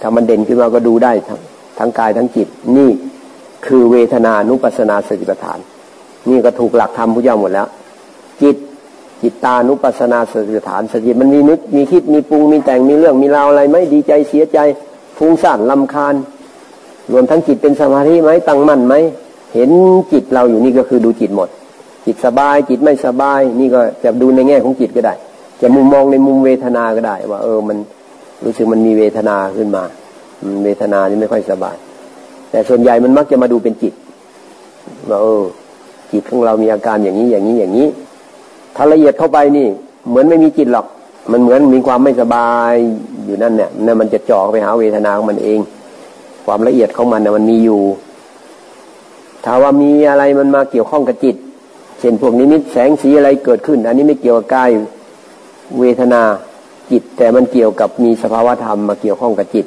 ถ้ามันเด่นขึ้นมาก็ดูได้ทั้งทั้งกายทั้งจิต นี่คือเวทนานุปัสนาสติปัฏฐาน นี่ก็ถูกหลักธรรมพุทธเจ้าหมดแล้ว จิตจิตตานุปัสนาสติปัฏฐานสติมันมีนึกมีคิดมีปรุงมีแต่งมีเรื่องมีราวอะไรไหมดีใจเสียใจฟุ้งซ่านลำคาญ รวมทั้งจิตเป็นสมาธิไหมตั้งมั่นไหม เห็นจิตเราอยู่นี่ก็คือดูจิตหมด จิตสบายจิตไม่สบาย นี่ก็จะดูในแง่ของจิตก็ได้ จะมุมมองในมุมเวทนาก็ได้ ว่า เออมันรู้สึกมันมีเวทนาขึ้นมาเวทนานี่ไม่ค่อยสบาย แต่ส่วนใหญ่มันมักจะมาดูเป็นจิตว่าเออ จิตของเรามีอาการอย่างนี้อย่างนี้อย่างนี้ถ้าละเอียดเข้าไปนี่ เหมือนไม่มีจิตหรอก มันเหมือนมีความไม่สบายอยู่นั่นเนี่ยนั่นมันจะจ่อไปหาเวทนาของมันเอง ความละเอียดของมันนะมันมีอยู่ ถ้าว่ามีอะไรมันมาเกี่ยวข้องกับจิต เช่นพวกนิมิตแสงสีอะไรเกิดขึ้น อันนี้ไม่เกี่ยวกับกายเวทนาจิต แต่มันเกี่ยวกับมีสภาวะธรรมมาเกี่ยวข้องกับจิต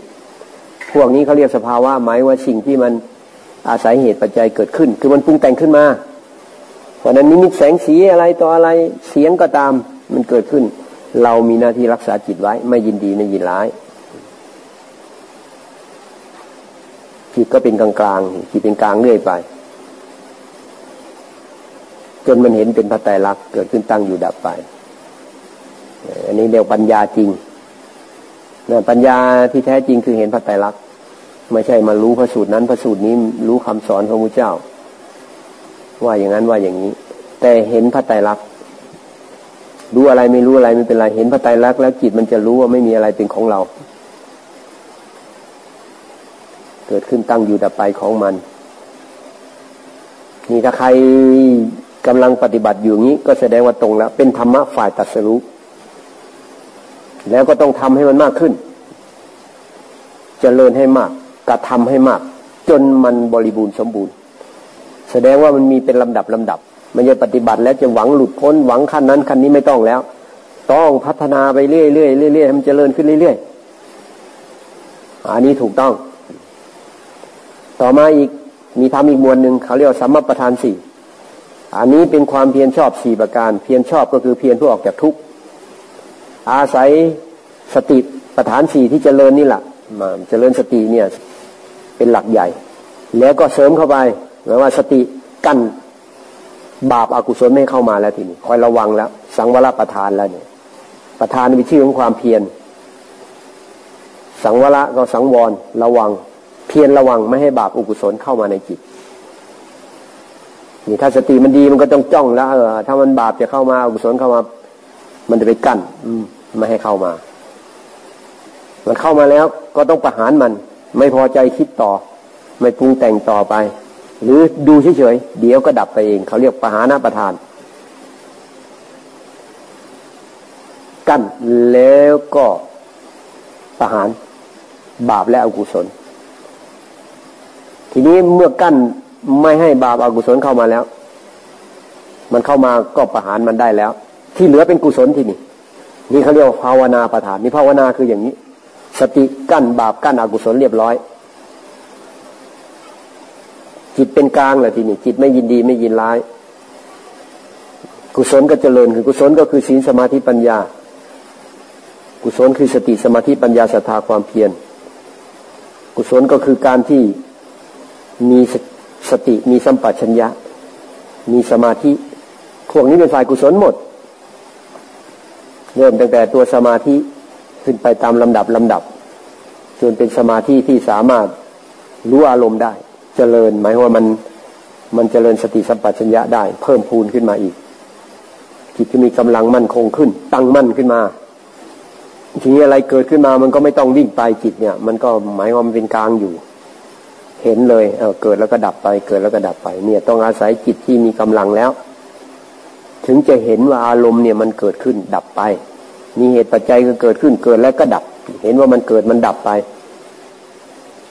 พวกนี้เขาเรียกสภาวะหมายว่าสิ่งที่มันอาศัยเหตุปัจจัยเกิดขึ้น คือมันปรุงแต่งขึ้นมาเพราะนั้นนิมิตแสงสีอะไรต่ออะไรเสียงก็ตามมันเกิดขึ้น เรามีหน้าที่รักษาจิตไว้ ไม่ยินดีไม่ยินร้ายจิตก็เป็นกลางกลางจิตเป็นกลางเรื่อยไป จนมันเห็นเป็นพระไตรลักษณ์เกิดขึ้นตั้งอยู่ดับไป อันนี้เรียกปัญญาจริงนะปัญญาที่แท้จริงคือเห็นพระไตรลักษณ์ไม่ใช่มารู้พระสูตรนั้นพระสูตรนี้รู้คำสอนของพระเจ้า ว่าอย่างนั้นว่าอย่างนี้ แต่เห็นพระไตรลักษณ์รู้อะไรไม่รู้อะไรไม่เป็นไรเห็นพระไตรลักษณ์แล้วจิตมันจะรู้ว่าไม่มีอะไรเป็นของเรา เกิดขึ้นตั้งอยู่ดับไปของมันนี่ถ้าใคร กำลังปฏิบัติอยู่งี้ ก็แสดงว่าตรงแล้ว เป็นธรรมะฝ่ายตัดสรู้แล้วก็ต้องทำให้มันมากขึ้นจเจริญให้มากกระทำให้มาก จนมันบริบูรณ์สมบูรณ์ แสดงว่ามันมีเป็นลำดับลำดับมันจะปฏิบัติแล้วจะหวังหลุดพ้นหวังขั้นนั้นขั้นนี้ไม่ต้องแล้ว ต้องพัฒนาไปเรื่อยๆเรื่อยๆให้มันเจริญขึ้นเรื่อยๆอันนี้ถูกต้อง ต่อมาอีกมีทำอีกมวลหนึ่งเขาเรียกสัมมาประธานสี่ อันนี้เป็นความเพียรชอบสี่ประการ เพียรชอบก็คือเพียรเพื่อออกจากทุกข์อาศัยสติประฐานสี่ที่จเจริญนี่แหละมาเจริญสติเนี่ยเป็นหลักใหญ่ แล้วก็เสริมเข้าไปหมายว่าสติกั้นบาปอากุศลไม่เข้ามาแล้วทีนี้คอยระวังแล้ว สังวรประทานแล้วเนี่ย ประทานมีชื่อของความเพียรสังวรก็สังวรระวัง เพียรระวังไม่ให้บาปอกุศลเข้ามาในจิต นี่ถ้าสติมันดีมันก็ต้องจ้องแล้วเออถ้ามันบาปจะเข้ามาอกุศลเข้ามา มันจะไปกั้น อืมไม่ให้เข้ามา มันเข้ามาแล้วก็ต้องประหารมัน ไม่พอใจคิดต่อ ไม่ปรุงแต่งต่อไป หรือดูเฉยๆเดี๋ยวก็ดับไปเอง เขาเรียกประหารหน้าประทาน กั้นแล้วก็ประหารบาปและอกุศล ทีนี้เมื่อกั้น ไม่ให้บาปอากุศลเข้ามาแล้ว มันเข้ามาก็ประหารมันได้แล้ว ที่เหลือเป็นกุศลที่นี่นี่เขาเรียกว่าภาวนาประธานนี่ภาวนาคืออย่างนี้ สติกั้นบาปกั้นอกุศลเรียบร้อย จิตเป็นกลางแหละทีนี้จิตไม่ยินดีไม่ยินร้าย กุศลก็เจริญคือกุศลก็คือศีลสมาธิปัญญา กุศลคือสติสมาธิปัญญาศรัทธาความเพียรกุศลก็คือการที่มี สติมีสัมปชัญญะ มีสมาธิพวกนี้เป็นฝ่ายกุศลหมด เริ่มตั้งแต่ตัวสมาธิขึ้นไปตามลำดับลำดับ จนเป็นสมาธิที่สามารถรู้อารมณ์ได้ เจริญ หมายว่ามันมันเจริญสติสัมปชัญญะได้ เพิ่มพูนขึ้นมาอีกจิตจะมีกำลังมั่นคงขึ้น ตั้งมั่นขึ้นมาทีนี้อะไรเกิดขึ้นมามันก็ไม่ต้องวิ่งไปจิตเนี่ย มันก็หมายว่ามันเป็นกลางอยู่ เห็นเลยเเกิดแล้วก็ดับไป เกิดแล้วก็ดับไป เนี่ย ต้องอาศัยจิตที่มีกำลังแล้ว ถึงจะเห็นว่าอารมณ์เนี่ยมันเกิดขึ้นดับไป มีเหตุปัจจัยก็เกิดขึ้นเกิดแล้วก็ดับ เห็นว่ามันเกิดมันดับไป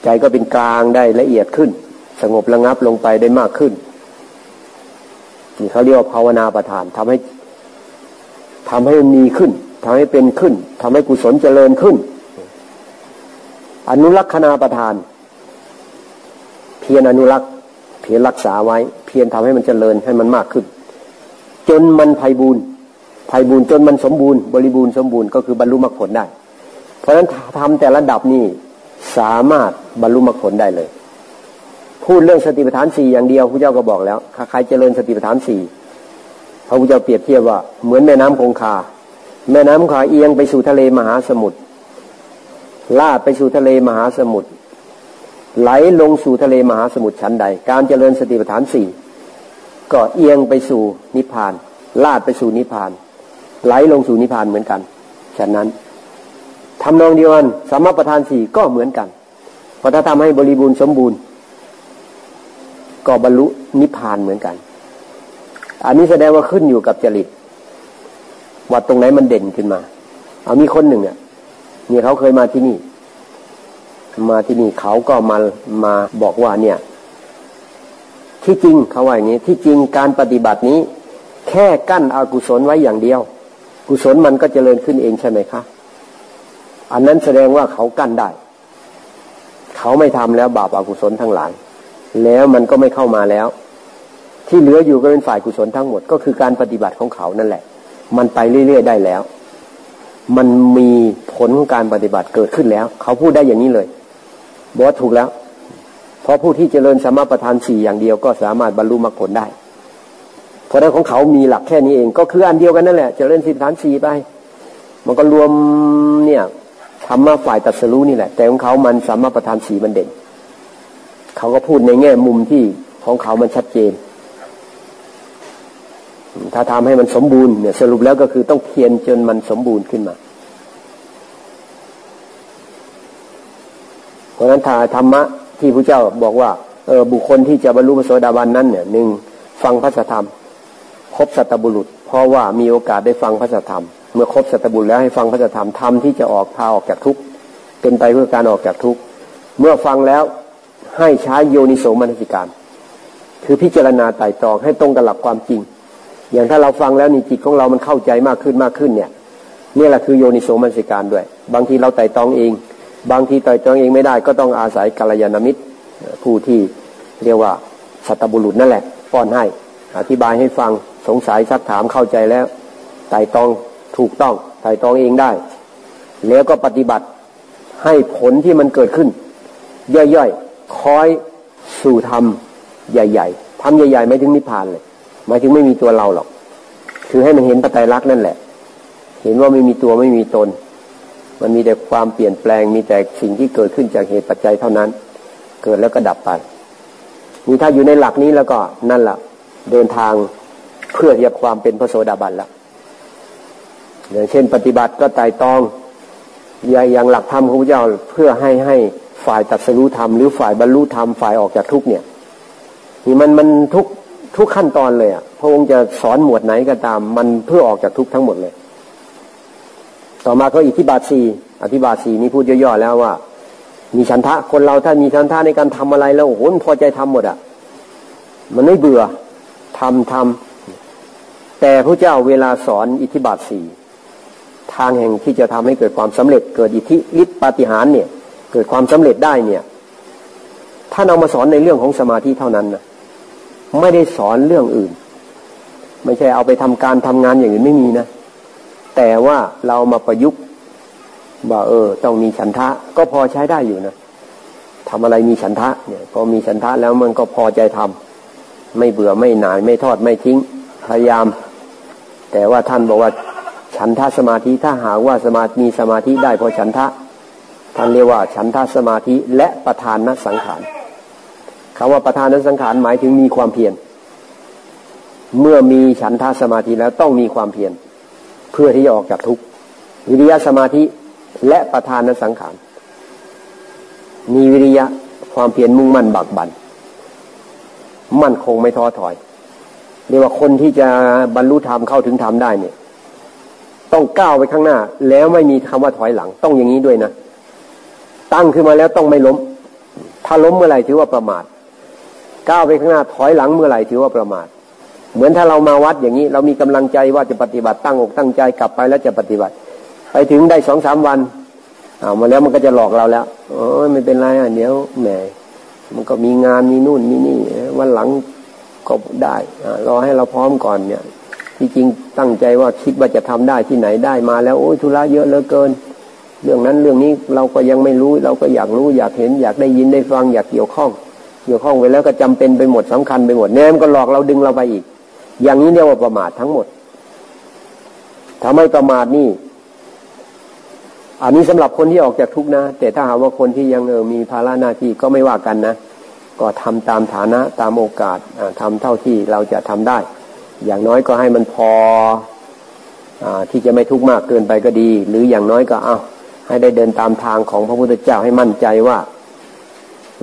ใจก็เป็นกลางได้ละเอียดขึ้น สงบระงับลงไปได้มากขึ้นนี่เขาเรียกว่าภาวนาประทานทำให้ทำให้มีขึ้นทำให้เป็นขึ้นทำให้กุศลเจริญขึ้น อนุรักษณาประทาน พียรอนุรักษ์ เพียรรักษาไว้ เพียรทำให้มันเจริญให้มันมากขึ้น จนมันไพ่บูรณ์ไพ่บูรณ์จนมันสมบูรณ์บริบูรณ์สมบูรณ์ก็คือบรรลุมรรคผลได้ เพราะฉะนั้นทำแต่ละดับนี่สามารถบรรลุมรรคผลได้เลย พูดเรื่องสติปัฏฐานสี่อย่างเดียวพระเจ้าก็บอกแล้วใครเจริญสติปัฏฐานสี่พระพุทธเจ้าเปรียบเทียบว่าเหมือนแม่น้ำคงคา แม่น้ำคาเอียงไปสู่ทะเลมหาสมุทรลาดไปสู่ทะเลมหาสมุทร ไหลลงสู่ทะเลมหาสมุทรชั้นใด การเจริญสติปัฏฐานสี่ก็เอียงไปสู่นิพพาน ลาดไปสู่นิพพาน ไหลลงสู่นิพพานเหมือนกันฉะนั้นทำนองเดียวกันสามประทานสี่ก็เหมือนกันพอถ้าทำให้บริบูรณ์สมบูรณ์ ก็บรรลุนิพพานเหมือนกัน อันนี้แสดงว่าขึ้นอยู่กับจริตว่าตรงไหนมันเด่นขึ้นมา เอามีคนหนึ่งอะเนี่ยเขาเคยมาที่นี่ มาที่นี่เขาก็มามาบอกว่าเนี่ย ที่จริงเขาว่าอย่างนี้ ที่จริงการปฏิบัตินี้ แค่กั้นอกุศลไว้อย่างเดียว กุศลมันก็จเจริญขึ้นเองใช่ไหมคะอันนั้นแสดงว่าเขากั้นได้ เขาไม่ทำแล้วบาปอากุศลทั้งหลาย แล้วมันก็ไม่เข้ามาแล้ว ที่เหลืออยู่ก็เป็นฝ่ายกุศลทั้งหมด ก็คือการปฏิบัติของเขานั่นแหละ มันไปเรื่อยๆได้แล้ว มันมีผลของการปฏิบัติเกิดขึ้นแล้ว เขาพูดได้อย่างนี้เลย บอกว่าถูกแล้ว เพราะผู้ที่เจริญสมาประทานสี่อย่างเดียวก็สามารถบรรลุมรรคผลได้ เพราะนั้นของเขามีหลักแค่นี้เอง ก็คืออันเดียวกันนั่นแหละ เจริญสิบฐานสี่ไป มันก็รวมเนี่ยธรรมะฝ่ายตัดสรู้นี่แหละ แต่ของเขามันสามารถประทานสีมันเด่น เขาก็พูดในแง่มุมที่ของเขามันชัดเจน ถ้าทำให้มันสมบูรณ์เนี่ยสรุปแล้วก็คือต้องเพียรจนมันสมบูรณ์ขึ้นมา เพราะฉะนั้นถ้าธรรมะที่พระเจ้าบอกว่าเออบุคคลที่จะบรรลุพระโสดาบันนั้นเนี่ยหนึ่งฟังพระธรรมครบสัตบุรุษ เพราะว่ามีโอกาสได้ฟังพระธรรม เมื่อครบสัตบุญแล้วให้ฟังพระธรรมธรรมที่จะออกพาออกจากทุกข์เป็นไปเพื่อการออกจากทุกข์เมื่อฟังแล้วให้ใช้โยนิโสมนสิการ คือพิจารณาไต่ตรองให้ตรงกับหลักความจริง อย่างถ้าเราฟังแล้วนี่จิตของเรามันเข้าใจมากขึ้นมากขึ้นเนี่ยนี่แหละคือโยนิโสมนสิการด้วย บางทีเราไต่ตรองเอง บางทีไต่ตรองเองไม่ได้ก็ต้องอาศัยกัลยาณมิตร ผู้ที่เรียกว่าสัตบุรุษนั่นแหละป้อนให้ อธิบายให้ฟังสงสัยซักถามเข้าใจแล้วไต่ตรองถูกต้องไต่ตองเองได้ แล้วก็ปฏิบัติให้ผลที่มันเกิดขึ้น ย่อยๆคอยสู่ธรรมใหญ่ ๆทำใหญ่ ๆ ไม่ถึงนิพพานเลยหมายถึงไม่มีตัวเราหรอก คือให้มันเห็นปัจจัยรักนั่นแหละ เห็นว่าไม่มีตัวไม่มีตน มันมีแต่ความเปลี่ยนแปลง มีแต่สิ่งที่เกิดขึ้นจากเหตุปัจจัยเท่านั้น เกิดแล้วก็ดับไปมีถ้าอยู่ในหลักนี้แล้วก็นั่นแหละเดินทางเพื่อเที่จะความเป็นพระโสดาบันล้วอย่างเช่น ปฏิบัติก็ไต่ตองอย่างหลักธรรมของพระเจ้าเพื่อให้ให้ฝ่ายตัดสู้ธรรมหรือฝ่ายบรรลุธรรมฝ่ายออกจากทุกเนี่ยนี่มันมันทุกทุกขั้นตอนเลยอะพระองค์จะสอนหมวดไหนก็ตาม มันเพื่อออกจากทุกทั้งหมดเลย ต่อมาก็อิทธิบาทสีอธิบาทสีนี่พูดย่อๆแล้วว่า มีฉันทะคนเราถ้ามีฉันทะในการทำอะไรแล้วโอ้โหพอใจทำหมดอะ มันไม่เบื่อทำทำแต่พระเจ้าเวลาสอนอิทธิบาทสี่ทางแห่งที่จะทำให้เกิดความสำเร็จ เกิดอิทธิฤทธิปาฏิหาริย์เนี่ย เกิดความสำเร็จได้เนี่ยถ้าเอามาสอนในเรื่องของสมาธิเท่านั้นนะไม่ได้สอนเรื่องอื่น ไม่ใช่เอาไปทำการทำงานอย่างอื่นไม่มีนะ แต่ว่าเรามาประยุกต์ว่าเออ ต้องมีฉันทะ ก็พอใช้ได้อยู่นะทำอะไรมีฉันทะเนี่ยพอมีฉันทะแล้วมันก็พอใจทำไม่เบื่อไม่หน่าย ไม่ทอดไม่ทิ้ง พยายาม แต่ว่าท่านบอกว่าฉันทะสมาธิถ้าหากว่าสมาธิมีสมาธิได้พราะฉันทะท่านเรียกว่า ฉันทะสมาธิและประธานนสังขารคำว่าประธานนสังขารหมายถึงมีความเพียรเมื่อมีฉันทะสมาธิแล้วต้องมีความเพียร พื่อที่จะออกจากทุกข์วิริยะสมาธิและประธานนสังขารมีวิริยะความเพียรมุ่งมั่นบักบันมั่นคงไม่ท้อถอยเรียกว่าคนที่จะบรรลุธรรมเข้าถึงธรรมได้เนี่ย ต้องก้าวไปข้างหน้า แล้วไม่มีคำว่าถอยหลัง ต้องอย่างนี้ด้วยนะตั้งขึ้นมาแล้วต้องไม่ล้ม ถ้าล้มเมื่อไหร่ถือว่าประมาทก้าวไปข้างหน้าถอยหลังเมื่อไหร่ถือว่าประมาท เหมือนถ้าเรามาวัดอย่างนี้ เรามีกำลังใจว่าจะปฏิบัติตั้งอกตั้งใจกลับไปแล้วจะปฏิบัติ ไปถึงได้สองสามวันเอามาแล้วมันก็จะหลอกเราแล้วโอ้ยไม่เป็นไรอะเดี๋ยวแหมมันก็มีงานมีนู่นมีนี่วันหลังก็ได้รอให้เราพร้อมก่อนเนี่ย ที่จริงตั้งใจว่าคิดว่าจะทำได้ที่ไหนได้มาแล้วโอ้ยธุระเยอะเหลือเกิน เรื่องนั้นเรื่องนี้เราก็ยังไม่รู้ เราก็อยากรู้อยากเห็น อยากได้ยินได้ฟังอยากเกี่ยวข้อง เกี่ยวข้องไปแล้วก็จำเป็นไปหมดสำคัญไปหมดแนมก็หลอกเราดึงเราไปอีก อย่างนี้เรียกว่าประมาททั้งหมดถ้าไม่ประมาทนี่ อันนี้สำหรับคนที่ออกจากทุกนะ แต่ถ้าหากว่าคนที่ยังเออมีภาระหน้าที่ก็ไม่ว่ากันนะ ก็ทำตามฐานะตามโอกาสทำเท่าที่เราจะทำได้ อย่างน้อยก็ให้มันพออที่จะไม่ทุกข์มากเกินไปก็ดี หรืออย่างน้อยก็เอาให้ได้เดินตามทางของพระพุทธเจ้าให้มั่นใจว่า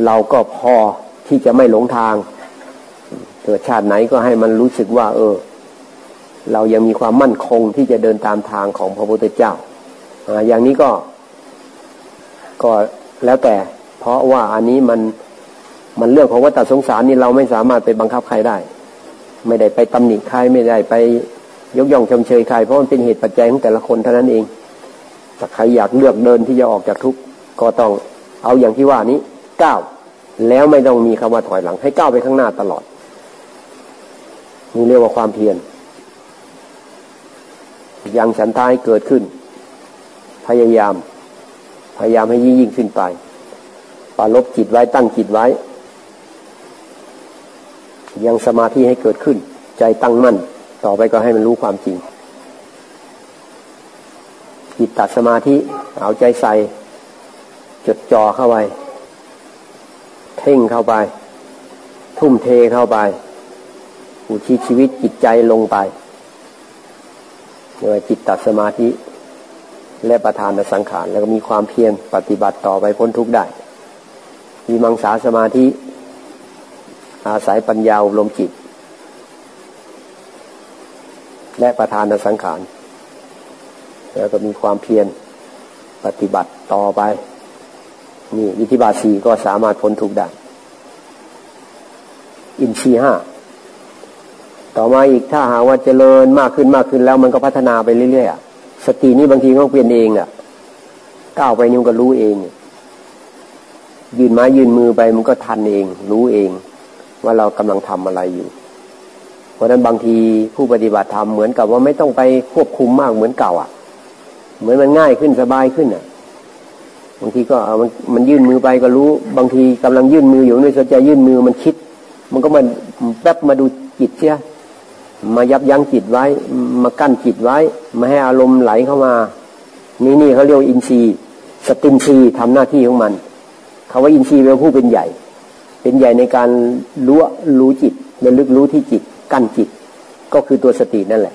เราก็พอที่จะไม่หลงทาง เกิดชาติไหนก็ให้มันรู้สึกว่า เออ เรายังมีความมั่นคงที่จะเดินตามทางของพระพุทธเจ้าอย่างนี้ก็ ก็แล้วแต่ เพราะว่าอันนี้มันมันเรื่องของวัฏสงสารนี่เราไม่สามารถไปบังคับใครได้ ไม่ได้ไปตำหนิใครไม่ได้ไปยกย่องชมเชยใครเพราะมันเป็นเหตุปัจจัยของแต่ละคนเท่านั้นเองถ้าใครอยากเลือกเดินที่จะออกจากทุกข์ก็ต้องเอาอย่างที่ว่านี้ก้าวแล้วไม่ต้องมีคำว่าถอยหลัง ให้ก้าวไปข้างหน้าตลอด นี่เรียกว่าความเพียรยังฉันทายเกิดขึ้น พยายาม พยายามให้ยิ่งยิ่งขึ้นไปปาลบจิตไว้ตั้งจิตไว้ ยังสมาธิให้เกิดขึ้น ใจตั้งมั่น ต่อไปก็ให้มันรู้ความจริง จิตตัดสมาธิ เอาใจใส่ จดจ่อเข้าไป เท่งเข้าไป ทุ่มเทเข้าไป อุทิศชีวิตจิตใจลงไปเรียกว่าจิตตสมาธิ และประธานสังขาร แล้วก็มีความเพียรปฏิบัติต่อไปพ้นทุกข์ได้ มีมังสาสมาธิ อาศัยปัญญาอบรมจิต และประธานสังขาร แล้วก็มีความเพียรปฏิบัติต่อไปนี่วิธิบาสีก็สามารถพ้นทุกข์ได้ อินทรีห้า ต่อมาอีกถ้าหาว่าเจริญมากขึ้นมากขึ้นแล้วมันก็พัฒนาไปเรื่อยๆสตินี่บางทีก็เปลี่ยนเองอะก้าวไปนิ้วก็รู้เอง ยืนไม้ยืนมือไปมันก็ทันเอง รู้เอง ว่าเรากำลังทำอะไรอยู่ เพราะนั้นบางทีผู้ปฏิบัติธรรมเหมือนกับว่าไม่ต้องไปควบคุมมากเหมือนเก่า อะ เหมือนมันง่ายขึ้นสบายขึ้นอะบางทีก็มันมันยื่นมือไปก็รู้ บางทีกำลังยื่นมืออยู่ในสนใจยื่นมือมันคิด มันก็มันแป๊บมาดูจิตเสีย มายับยั้งจิตไว้ มากั้นจิตไว้มาให้อารมณ์ไหลเข้ามา นี่นี่เขาเรียกอินทรีย์ สตินทรีย์ทำหน้าที่ของมันคาว่าอินทรีย์เป็นผู้เป็นใหญ่ เป็นใหญ่ในการรู้รู้จิตระลึกรู้ที่จิต กั้นจิต ก็คือตัวสตินั่นแหละ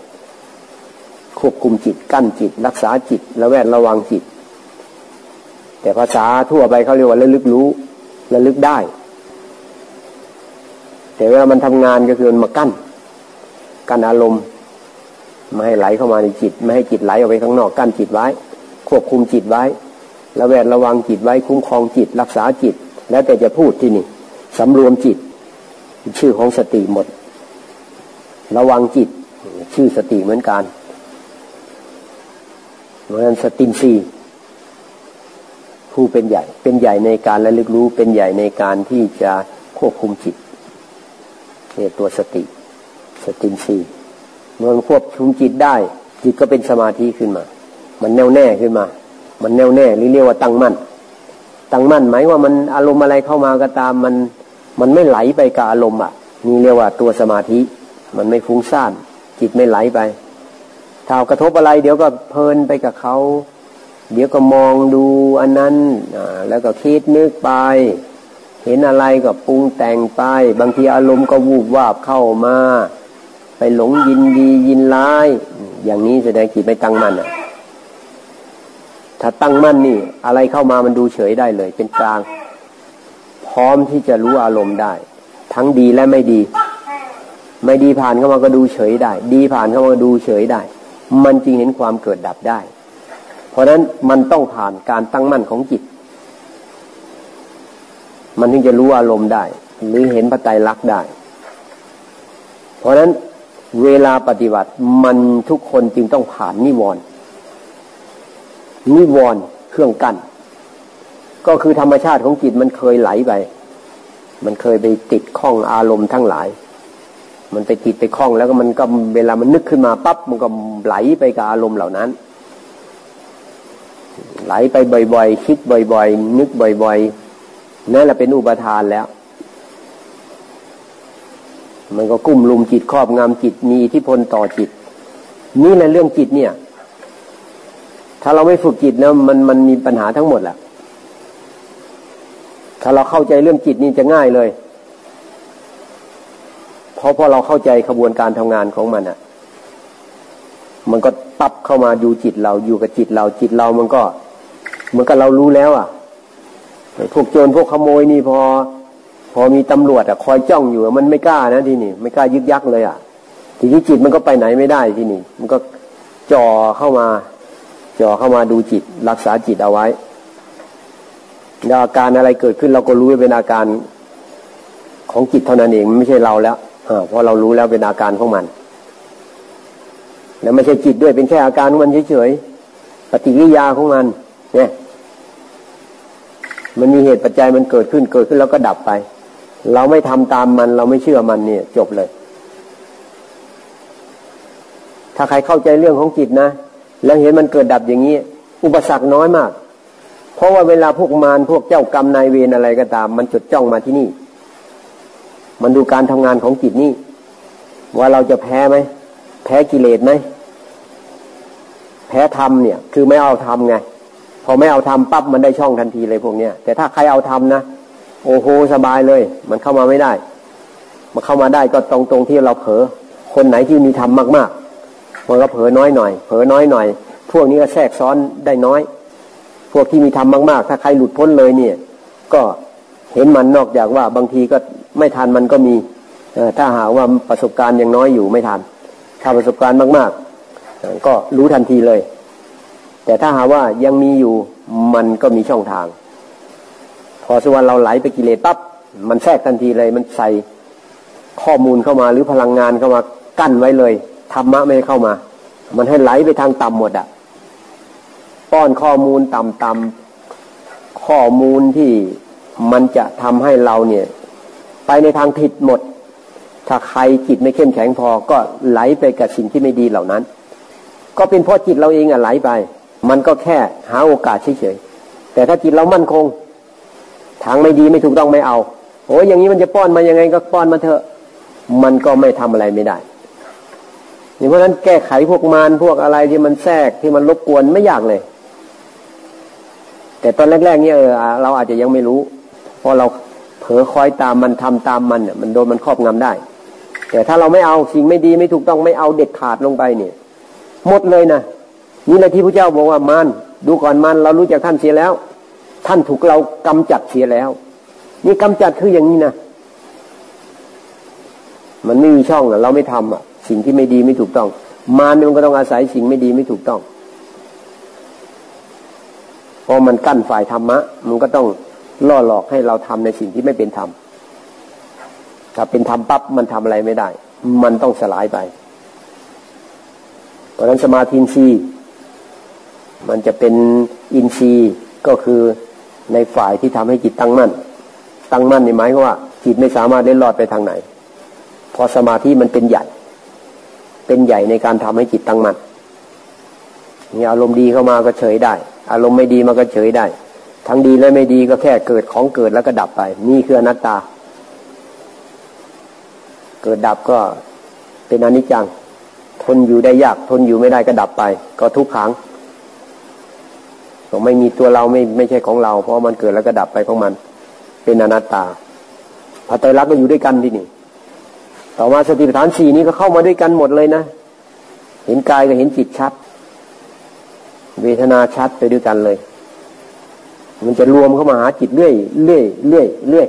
ควบคุมจิต กั้นจิต รักษาจิตและแวดระวังจิต แต่ภาษาทั่วไปเขาเรียกว่าระลึกรู้ระลึกได้ แต่เวลามันทำงานก็คือมันมากั้น กั้นอารมณ์ไม่ให้ไหลเข้ามาในจิต ไม่ให้จิตไหลออกไปข้างนอกกั้นจิตไว้ ควบคุมจิตไว้ระแวดระวังจิตไว้คุ้มครองจิต รักษาจิต แล้วแต่จะพูดที่นี่สำรวมจิต ชื่อของสติหมด ระวังจิต ชื่อสติเหมือนกันเพราะนั้นสตินซีผู้เป็นใหญ่ เป็นใหญ่ในการระลึกรู้เป็นใหญ่ในการที่จะควบคุมจิตเนี่ยตัวสติ สตินสีเมื่อควบคุมจิตได้ จิตก็เป็นสมาธิขึ้นมา มันแน่วแน่ขึ้นมา มันแน่วแน่หรือเรียกว่าตั้งมั่น ตั้งมั่นหมายว่ามันอารมณ์อะไรเข้ามาก็ตามมันมันไม่ไหลไปกับอารมณ์อะนี่เรียกว่าตัวสมาธิ มันไม่ฟุ้งซ่านจิตไม่ไหลไปถ้ากระทบอะไร เดี๋ยวก็เพลินไปกับเขาเดี๋ยวก็มองดูอันนั้นแล้วก็คิดนึกไป เห็นอะไรก็ปรุงแต่งไป บางทีอารมณ์ก็วูบวาบเข้ามา ไปหลงยินดียินร้าย อย่างนี้แสดงจิตไม่ตั้งมั่นอะ ถ้าตั้งมั่นนี่ อะไรเข้ามามันดูเฉยได้เลย เป็นกลาง พร้อมที่จะรู้อารมณ์ได้ ทั้งดีและไม่ดี ไม่ดีผ่านเข้ามาก็ดูเฉยได้ ดีผ่านเข้ามาดูเฉยได้ มันจริงเห็นความเกิดดับได้ เพราะฉะนั้นมันต้องผ่านการตั้งมั่นของจิต มันถึงจะรู้อารมณ์ได้ หรือเห็นพระไตรลักษณ์ได้ เพราะฉะนั้น เวลาปฏิบัติมันทุกคนจึงต้องผ่านนิวรณ์นิวรณ์เครื่องกัน้นก็คือธรรมชาติของจิตมันเคยไหลไป มันเคยไปติดข้องอารมณ์ทั้งหลาย มันไปติดไปข้องแล้วก็มันก็เวลามันนึกขึ้นมาปั๊บมันก็ไหลไปกับอารมณ์เหล่านั้น ไหลไปบ่อย ๆ คิดบ่อย ๆ นึกบ่อย ๆนั่นแหละเป็นอุปทานแล้ว มันก็กุ้มลุมจิตครอบงำจิตมีอิทธิพลต่อจิต นี่แหละเรื่องจิตเนี่ย ถ้าเราไม่ฝึกจิตนะมันมันมีปัญหาทั้งหมดแหละถ้าเราเข้าใจเรื่องจิตนี่จะง่ายเลย เพราะพอเราเข้าใจขบวนการทำงานของมันอะ่ะ มันก็ปับเข้ามาดูจิตเราอยู่กับจิตเราจิตเรามันก็มือนกับเรารู้แล้วอะพวกโจรพวกขโมยนี่พอ พอมีตำรวจอะคอยจ้องอยู่มันไม่กล้านะที่นี่ไม่กล้ายึกยักเลยอะ ทีนี้จิตมันก็ไปไหนไม่ได้ที่นี่ มันก็จ่อเข้ามา จ่อเข้ามาดูจิต รักษาจิตเอาไว้แล้วอาการอะไรเกิดขึ้นเราก็รู้ว่าเป็นอาการของจิตเท่านั้นเองไม่ใช่เราแล้วเพราะเรารู้แล้วเป็นอาการของมัน แล้วไม่ใช่จิตด้วยเป็นแค่อาการของมันเฉยๆปฏิกิริยาของมัน เนี่ย มันมีเหตุปัจจัยมันเกิดขึ้นเกิดขึ้นแล้วก็ดับไป เราไม่ทำตามมัน เราไม่เชื่อมันเนี่ย จบเลย ถ้าใครเข้าใจเรื่องของจิตนะ แล้วเห็นมันเกิดดับอย่างนี้ อุปสรรคน้อยมาก เพราะว่าเวลาพวกมารพวกเจ้ากรรมนายเวรอะไรก็ตาม มันจดจ้องมาที่นี่ มันดูการทำงานของจิตนี่ ว่าเราจะแพ้ไหม แพ้กิเลสไหม แพ้ธรรมเนี่ย คือไม่เอาธรรมไง พอไม่เอาธรรมปั๊บมันได้ช่องทันทีเลยพวกเนี้ยแต่ถ้าใครเอาธรรมนะ โอ้โหสบายเลย มันเข้ามาไม่ได้ มันเข้ามาได้ก็ตรงตรงที่เราเผลอคนไหนที่มีธรรมมาก ๆ มันก็เผลอน้อยหน่อยเผลอน้อยหน่อย พวกนี้ก็แทรกซ้อนได้น้อย พวกที่มีธรรมมากๆ ถ้าใครหลุดพ้นเลยเนี่ย ก็เห็นมันนอกจากว่าบางทีก็ไม่ทันมันก็มีถ้าหาว่าประสบการณ์ยังน้อยอยู่ไม่ทันถ้าประสบการณ์มาก ๆ ก็รู้ทันทีเลย แต่ถ้าหาว่ายังมีอยู่มันก็มีช่องทาง พอสวรรเราไหลไปกิเลสปั๊บมันแทรกทันทีเลย มันใส่ข้อมูลเข้ามาหรือพลังงานเข้ามากั้นไว้เลยธรรมะไม่เข้ามา มันให้ไหลไปทางต่ำหมดอะ่ะป้อนข้อมูลต่ำๆข้อมูลที่มันจะทำให้เราเนี่ย ไปในทางผิดหมด ถ้าใครจิตไม่เข้มแข็งพอ ก็ไหลไปกับสิ่งที่ไม่ดีเหล่านั้น ก็เป็นเพราะจิตเราเองอะไหลไป มันก็แค่หาโอกาสเฉยๆแต่ถ้าจิตเรามั่นคง ทางไม่ดีไม่ถูกต้องไม่เอาโอ้ยอย่างนี้มันจะป้อนมายังไงก็ป้อนมาเถอะ มันก็ไม่ทำอะไรไม่ได้เพราะนั้นแก้ไขพวกมารพวกอะไรที่มันแทรกที่มันรบกวนไม่ยากเลย แต่ตอนแรกๆเนี่ยเราอาจจะยังไม่รู้เพราะเราเผลอคอยตามมันทำตามมันมันโดนมันครอบงำได้ แต่ถ้าเราไม่เอาสิ่งไม่ดีไม่ถูกต้องไม่เอาเด็ดขาดลงไปเนี่ย หมดเลยนะนี่แหละที่พระเจ้าบอกว่ามันดูก่อนมันเรารู้จักท่านเสียแล้ว ท่านถูกเรากำจัดเสียแล้ว นี่กำจัดคืออย่างนี้นะมันไม่มีช่องอะเราไม่ทำอะ สิ่งที่ไม่ดีไม่ถูกต้อง มารมันก็ต้องอาศัยสิ่งไม่ดีไม่ถูกต้องพราะมันกั้นฝ่ายธรรมะ มันก็ต้องล่อหลอกให้เราทำในสิ่งที่ไม่เป็นธรรมถ้าเป็นธรรมปั๊บมันทำอะไรไม่ได้ มันต้องสลายไป เพราะนั้นสมาธิอินทรีย์มันจะเป็นอินทรีย์ก็คือ ในฝ่ายที่ทำให้จิตตั้งมั่น ตั้งมั่นในหมายว่า จิตไม่สามารถเล่นรอดไปทางไหน พอสมาธิมันเป็นใหญ่ เป็นใหญ่ในการทำให้จิตตั้งมั่นมีอารมณ์ดีเข้ามาก็เฉยได้ อารมณ์ไม่ดีมันก็เฉยได้ ทั้งดีและไม่ดีก็แค่เกิดของเกิดแล้วก็ดับไป นี่คืออนัตตา เกิดดับก็เป็นอนิจจัง ทนอยู่ได้ยาก ทนอยู่ไม่ได้ก็ดับไป ก็ทุกขัง ไม่มีตัวเราไม่ไม่ใช่ของเรา เพราะมันเกิดแล้วก็ดับไปของมัน เป็นอนัตตาพระไตรลักษณ์ก็อยู่ด้วยกันที่นี่ ต่อมาสติปัฏฐานสี่นี้ก็เข้ามาด้วยกันหมดเลยนะ เห็นกายก็เห็นจิตชัด เวทนาชัดไปด้วยกันเลย มันจะรวมเข้ามาหาจิตเรื่อยเรื่อยเรื่อยเรื่อย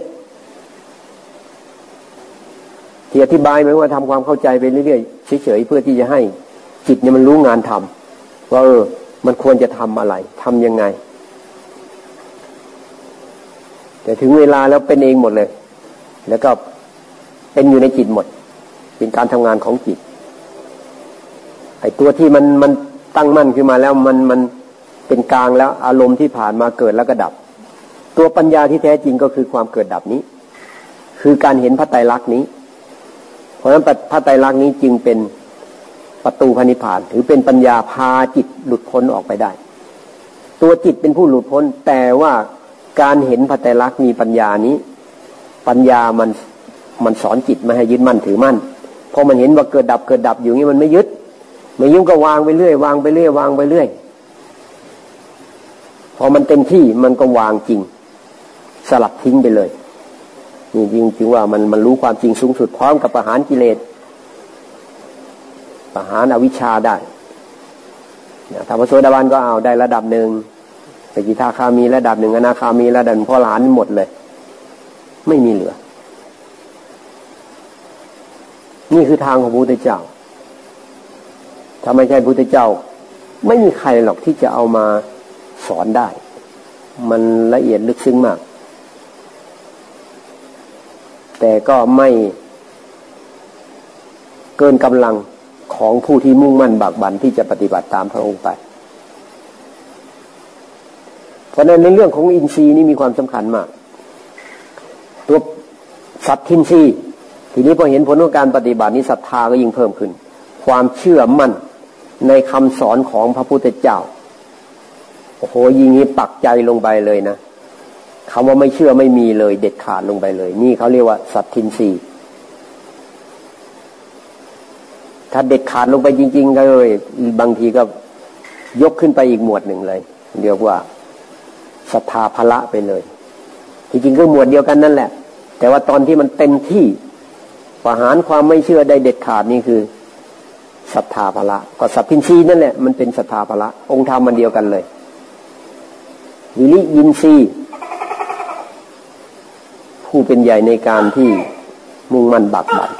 ที่อธิบายหมายว่าทำความเข้าใจไปเรื่อยเฉยๆเพื่อที่จะให้ จิตเนี่ยมันรู้งานทำว่าเออ มันควรจะทำอะไรทำยังไง แต่ถึงเวลาแล้วเป็นเองหมดเลย แล้วก็เป็นอยู่ในจิตหมด เป็นการทำงานของจิตไอ้ตัวที่มันมันตั้งมั่นขึ้นมาแล้วมันมันเเป็นกลางแล้วอารมณ์ที่ผ่านมาเกิดแล้วก็ดับ ตัวปัญญาที่แท้จริงก็คือความเกิดดับนี้ คือการเห็นพระไตรลักษณ์นี้ เพราะฉะนั้นพระไตรลักษณ์นี้จึงเป็น ประตูพระนิพพานถือเป็นปัญญาพาจิตหลุดพ้นออกไปได้ ตัวจิตเป็นผู้หลุดพ้น แต่ว่าการเห็นพระไตรลักษณ์มีปัญญานี้ ปัญญามันมันสอนจิตไม่ให้ยึดมั่นถือมั่นพอมันเห็นว่าเกิดดับเกิดดับอยู่งี้มันไม่ยึดไม่ยุ่งก็วางไปเรื่อยวางไปเรื่อยวางไปเรื่อยพอมันเต็มที่มันก็วางจริง สลับทิ้งไปเลยนี่จริงจึงว่ามันมันรู้ความจริงสูงสุดพร้อมกับประหารกิเลส ประหารอวิชชาได้ธรรมโสดาบันก็เอาได้ระดับหนึ่งสกิทาคามีระดับหนึ่งอนาคามีระดับพอหลานหมดเลย ไม่มีเหลือ นี่คือทางของพระพุทธเจ้าถ้าไม่ใช่พุทธเจ้า ไม่มีใครหรอกที่จะเอามาสอนได้ มันละเอียดลึกซึ้งมาก แต่ก็ไม่เกินกำลัง ของผู้ที่มุ่งมั่นบากบันที่จะปฏิบัติตามพระองค์ไป เพราะนั้นในเรื่องของอินทรีย์นี่มีความสำคัญมาก ตัวสัตทินทรีย์ทีนี้พอเห็นผลของการปฏิบัตินี้ศรัทธาก็ยิ่งเพิ่มขึ้น ความเชื่อมั่นในคำสอนของพระพุทธเจ้าโอ้โหยิ่งนี้ปักใจลงไปเลยนะคำว่าไม่เชื่อไม่มีเลย เด็ดขาดลงไปเลย นี่เขาเรียกว่าสัตทินรีย์ ถ้าเด็ดขาดลงไปจริง ๆ ก็เลย บางทีก็ยกขึ้นไปอีกหมวดหนึ่งเลย เรียกว่าศรัทธาภละไปเลยจริงๆก็หมวดเดียวกันนั่นแหละ แต่ว่าตอนที่มันเต็มที่ประหารความไม่เชื่อได้เด็ดขาดนี่คือศรัทธาภละก็สัพพินรีนั่นแหละมันเป็นศรัทธาภละ องค์ธรรมมันเดียวกันเลยวิริยินรีผู้เป็นใหญ่ในการที่มุ่งมั่นบักบัน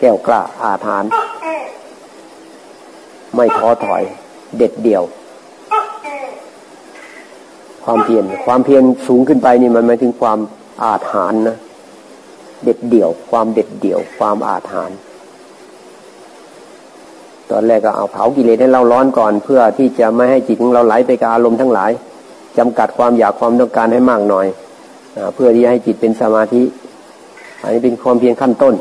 แก้วกล้าอาถาน ไม่ท้อถอย เด็ดเดี่ยว ความเพียรความเพียรสูงขึ้นไปนี่มันหมายถึงความอาถานนะเด็ดเดี่ยว ความเด็ดเดี่ยว ความอาถานตอนแรกก็เอาเผากิเลสให้เราร้อนก่อน เพื่อที่จะไม่ให้จิตของเราไหลไปกับอารมณ์ทั้งหลายจำกัดความอยากความต้องการให้มากหน่อยอเพื่อที่ให้จิตเป็นสมาธิ อันนี้เป็นความเพียรขั้นต้น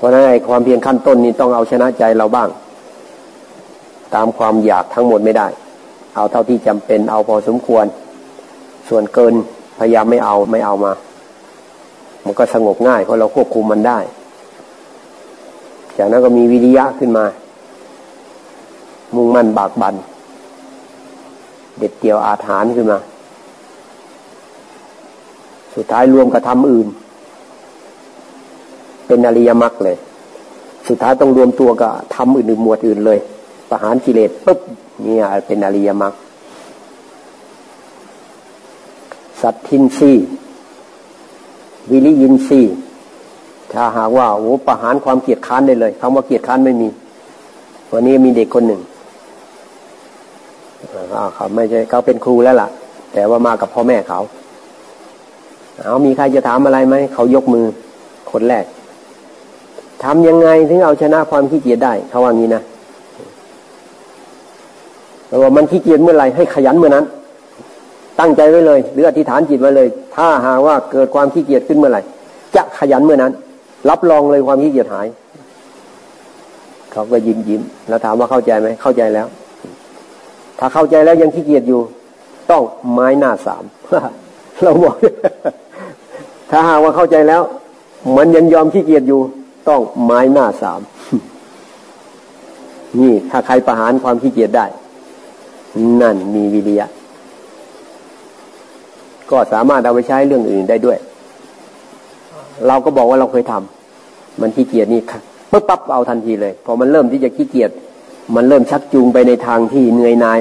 เพราะนั้นไอ้ความเพียรขั้นต้นนี้ต้องเอาชนะใจเราบ้าง ตามความอยากทั้งหมดไม่ได้ เอาเท่าที่จำเป็นเอาพอสมควร ส่วนเกินพยายามไม่เอาไม่เอามา มันก็สงบง่ายเพราะเราควบคุมมันได้ จากนั้นก็มีวิริยะขึ้นมา มุ่งมั่นบากบันเด็ดเดี่ยวอาถานขึ้นมา สุดท้ายรวมกับทำอื่น เป็นอริยมรรคเลย สุดท้ายต้องรวมตัวกับทำอื่นๆหมวดอื่นเลย ประหารกิเลสปุ๊บเนี่ยเป็นอริยมรรคสัตทินรีวิริยินรีถ้าหากว่าโอ้ประหารความเกียดค้านได้เลยคำว่าเกียดค้านไม่มี วันนี้มีเด็กคนหนึ่งเขาไม่ใช่เขาเป็นครูแล้วล่ะ แต่ว่ามากับพ่อแม่เขา เอามีใครจะถามอะไรไหม เขายกมือคนแรก ทำยังไงถึงเอาชนะความขี้เกียจได้เขาว่างี้นะแต่ว่ามันขี้เกียจเมื่อไหร่ให้ขยันเมื่อนั้น ตั้งใจไว้เลย หรืออธิษฐานจิตไว้เลย ถ้าหากว่าเกิดความขี้เกียจขึ้นเมื่อไหร่ จะขยันเมื่อนั้น รับรองเลยความขี้เกียจหาย เขาก็ยิ้มยิ้มแล้วถามว่าเข้าใจไหมเข้าใจแล้ว ถ้าเข้าใจแล้วยังขี้เกียจอยู่ ต้องไม้หน้าสามเราบอกถ้าหากว่าเข้าใจแล้ว มันยังยอมขี้เกียจอยู่ ต้องไม้หน้าสามนี่ถ้าใครประหารความขี้เกียจได้ นั่นมีวิริยะ ก็สามารถเอาไปใช้เรื่องอื่นได้ด้วย เราก็บอกว่าเราเคยทำมันขี้เกียจนี่ปุ๊บปั๊บเอาทันทีเลยพอมันเริ่มที่จะขี้เกียจมันเริ่มชักจูงไปในทางที่เหนื่อยนาย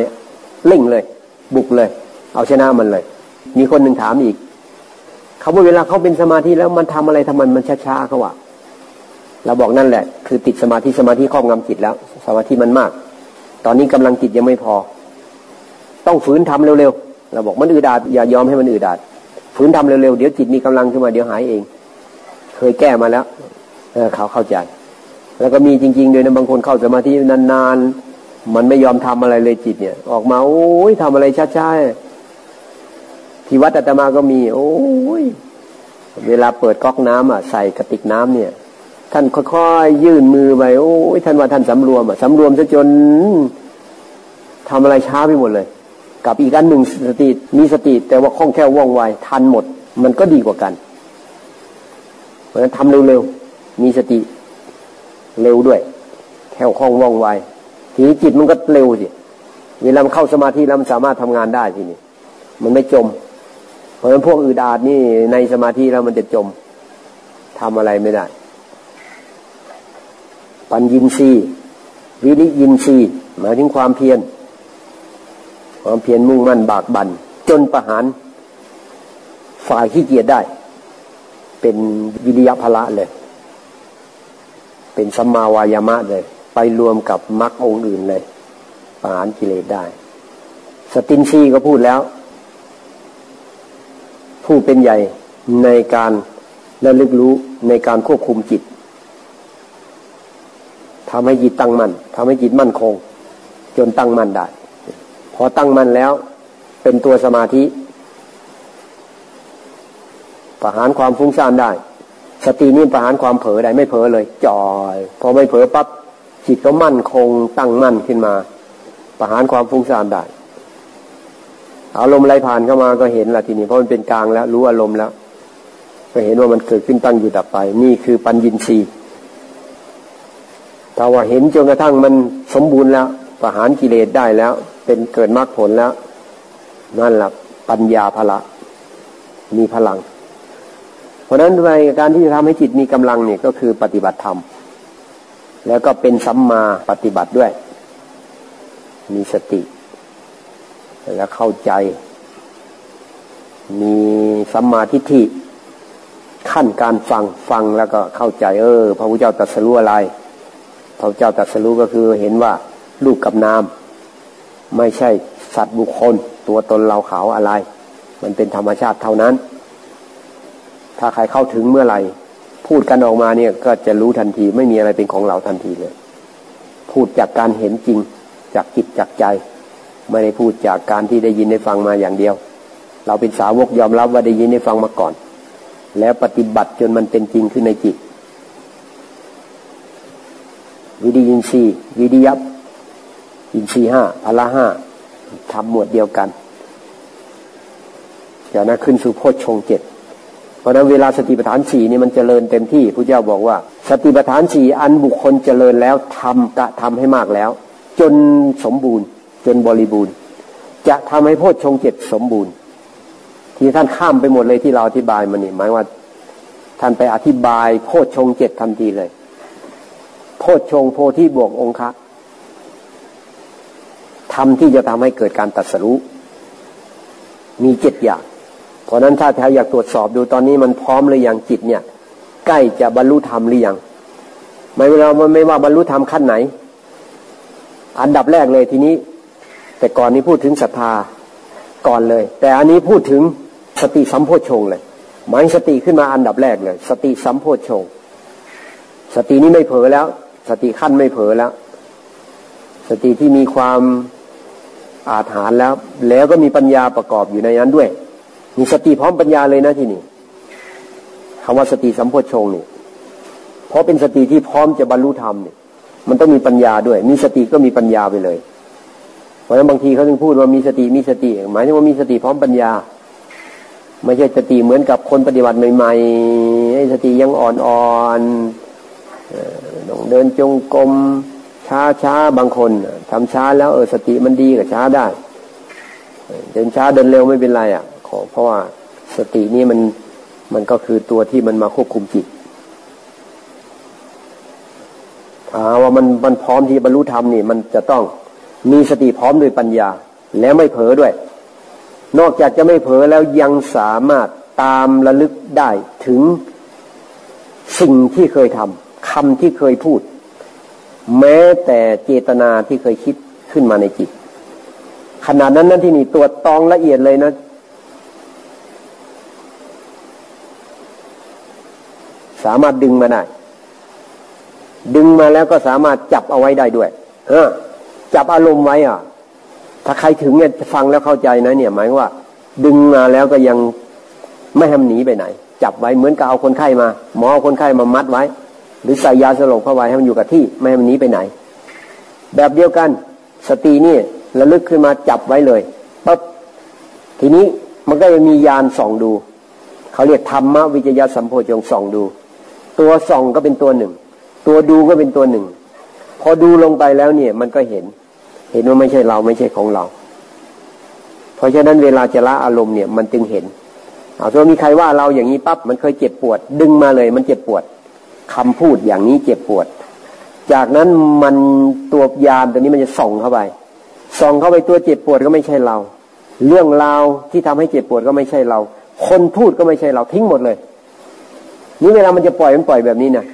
เร่งเลย บุกเลย เอาชนะมันเลย มีคนหนึ่งถามอีกเขาว่าเวลาเขาเป็นสมาธิแล้วมันทำอะไรทำไมมันช้าๆเขาว่า เราบอกนั่นแหละ คือติดสมาธิสมาธิครอบงำจิตแล้ว สมาธิมันมาก ตอนนี้กำลังจิตยังไม่พอ ต้องฝืนทำเร็วๆเราบอกมันอืดอาดอย่ายอมให้มันอืดอาดฝืนทำเร็วๆเดี๋ยวจิตมีกำลังขึ้นมาเดี๋ยวหายเอง เคยแก้มาแล้วเออเขาเข้าใจ แล้วก็มีจริงๆด้วยนะบางคนเข้าสมาธินานๆมันไม่ยอมทำอะไรเลยจิตเนี่ย ออกมาโอ้ยทำอะไรช้าๆที่วัดอาตมาก็มี โอ้ยเวลาเปิดก๊อกน้ำอะใส่กระติกน้ำเนี่ย ท่านค่อยๆยื่นมือไปโอ้ยท่านว่าท่านสำรวมอะสำรวมซะจนทำอะไรช้าไปหมดเลย กับอีกอันหนึ่งสติมีสติแต่ว่าคล่องแคล่วว่องไวทันหมด มันก็ดีกว่ากัน เพราะฉะนั้นทำเร็วๆมีสติเร็วด้วย แค่คล่องว่องไวทีนี้จิตมันก็เร็วสิเวลาเข้าสมาธิแล้วมันสามารถทำงานได้ทีนี้มันไม่จม เพราะฉะนั้นพวกอืดอาดนี่ในสมาธิแล้วมันจะจมทำอะไรไม่ได้ ปัญญินรีวิริยินรีหมายถึงความเพียร ความเพียรมุ่งมั่นบากบัน่นจนประหารฝ่ายขี้เกียจได้ เป็นวิริยะพละเลย เป็นสัมมาวายามะเลย ไปรวมกับมรรคองค์อื่นเลย ประหารกิเลสได้ สตินซีก็พูดแล้ว ผู้เป็นใหญ่ในการระลึกรู้ในการควบคุมจิต ทำให้จิตตั้งมัน่นทำให้จิตมั่นคง จนตั้งมั่นได้ พอตั้งมั่นแล้ว เป็นตัวสมาธิประหารความฟุ้งซ่านได้ สตินี่ประหารความเผลอได้ไม่เผลอเลยจอยพอไม่เผลอปั๊บจิตก็มั่นคงตั้งมั่นขึ้นมา ประหารความฟุ้งซ่านได้อารมณ์ไรผ่านเข้ามาก็เห็นละทีนี้เพราะมันเป็นกลางแล้ว รู้อารมณ์แล้ว ก็เห็นว่ามันเกิดขึ้นตั้งอยู่ดับไป นี่คือปัญญินทรีย์ ถ้าว่าเห็นจนกระทั่งมันสมบูรณ์แล้วประหารกิเลสได้แล้ว เป็นเกิดมรรคผลแล้ว นั่นแหละปัญญาพละ มีพลัง เพราะฉะนั้นในการที่จะทำให้จิตมีกำลังเนี่ยก็คือปฏิบัติธรรม แล้วก็เป็นสัมมาปฏิบัติด้วย มีสติ แล้วเข้าใจ มีสัมมาทิฏฐิขั้นการฟังฟังแล้วก็เข้าใจ เออ พระพุทธเจ้าตรัสรู้อะไร พระเจ้าตรัสรู้ก็คือเห็นว่าลูกกับนาม ไม่ใช่สัตว์บุคคล ตัวตนเราเขาอะไร มันเป็นธรรมชาติเท่านั้น ถ้าใครเข้าถึงเมื่อไหร่ พูดกันออกมาเนี่ยก็จะรู้ทันทีไม่มีอะไรเป็นของเราทันทีเลย พูดจากการเห็นจริงจากจิตจากใจ ไม่ได้พูดจากการที่ได้ยินได้ฟังมาอย่างเดียว เราเป็นสาวกยอมรับว่าได้ยินได้ฟังมาก่อน แล้วปฏิบัติจนมันเป็นจริงขึ้นในจิต วิริยินทรีวิริยับอินทรีห้าพละห้าทำหมวดเดียวกันอย่างนั้นขึ้นสู่โพชฌงเจ็ดเพราะนั้นเวลาสติปัฏฐานสี่นี่มันเจริญเต็มที่พระเจ้าบอกว่า สติปัฏฐานสี่อันบุคคลเจริญแล้วทำกระทำให้มากแล้ว จนสมบูรณ์ จนบริบูรณ์ จะทำให้โพชฌงเจ็ดสมบูรณ์ ที่ท่านข้ามไปหมดเลยที่เราอธิบายมานี่หมายว่า ท่านไปอธิบายโพชฌงเจ็ดทันทีเลย โพชฌงโพธิบวกองค์ทำที่จะทำให้เกิดการตัดสรู้มีเจ็ดอย่างเพราะนั้นถ้าแถวอยากตรวจสอบดูตอนนี้มันพร้อมหรือยังจิตเนี่ย ใกล้จะบรรลุธรรมหรือยังไม่เราไม่ว่าบรรลุธรรมขั้นไหน อันดับแรกเลยทีนี้ แต่ก่อนนี้พูดถึงศรัทธาก่อนเลย แต่อันนี้พูดถึงสติสัมโพชงเลยหมายสติขึ้นมาอันดับแรกเลย สติสัมโพชงสตินี้ไม่เผลอแล้ว สติขั้นไม่เผลอแล้ว สติที่มีความอาถานแล้ว แล้วก็มีปัญญาประกอบอยู่ในนั้นด้วย มีสติพร้อมปัญญาเลยนะที่นี่คำว่าสติสัมโพชงนี่เพราะเป็นสติที่พร้อมจะบรรลุธรรมเนี่ยมันต้องมีปัญญาด้วย มีสติก็มีปัญญาไปเลย เพราะฉะนั้นบางทีเขาถึงพูดว่ามีสติมีสติ หมายถึงว่ามีสติพร้อมปัญญา ไม่ใช่สติเหมือนกับคนปฏิบัติใหม่ๆให้สติยังอ่อนๆ ต้องเดินจงกรมช้าช้าบางคนทำช้าแล้วเออสติมันดีกับช้าได้ เดินช้าเดินเร็วไม่เป็นไรอะ ขอเพราะว่าสตินี่มันมันก็คือตัวที่มันมาควบคุมจิตถาว่ามันมันพร้อมที่บรรลุธรรมนี่ มันจะต้องมีสติพร้อมด้วยปัญญา แล้วไม่เผลอด้วย นอกจากจะไม่เผลอแล้วยังสามารถตามระลึกได้ถึงสิ่งที่เคยทำ คำที่เคยพูด แม้แต่เจตนาที่เคยคิดขึ้นมาในจิต ขนาดนั้นนั่นที่นี่ตรวจตองละเอียดเลยนะ สามารถดึงมาได้ ดึงมาแล้วก็สามารถจับเอาไว้ได้ด้วยเออจับอารมณ์ไว้อะ ถ้าใครถึงเนี่ยฟังแล้วเข้าใจนะเนี่ยหมายว่า ดึงมาแล้วก็ยังไม่ทำหนีไปไหน จับไว้เหมือนกับเอาคนไข้มา หมอเอาคนไข้มามัดไว้ หรือใส่ยาสลบเข้าไว้ให้มันอยู่กับที่ไม่ให้มันหนีไปไหน แบบเดียวกันสตินี่ระลึกขึ้นมาจับไว้เลยปั๊บทีนี้มันก็จะมียานส่องดูเขาเรียกธรรมวิจยะสัมโพชงส่องดู ตัวส่องก็เป็นตัวหนึ่ง ตัวดูก็เป็นตัวหนึ่ง พอดูลงไปแล้วเนี่ย มันก็เห็น เห็นว่าไม่ใช่เราไม่ใช่ของเรา เพราะฉะนั้นเวลาจะละอารมณ์เนี่ยมันจึงเห็นเอาถ้ามีใครว่าเราอย่างนี้ปั๊บมันเคยเจ็บปวด ดึงมาเลย มันเจ็บปวด คำพูดอย่างนี้เจ็บปวด จากนั้นมันตัวยามตัวนี้มันจะส่องเข้าไปส่องเข้าไปตัวเจ็บปวดก็ไม่ใช่เรา เรื่องราวที่ทำให้เจ็บปวดก็ไม่ใช่เรา คนพูดก็ไม่ใช่เราทิ้งหมดเลย นี่เวลามันจะปล่อยมันปล่อยแบบนี้นะ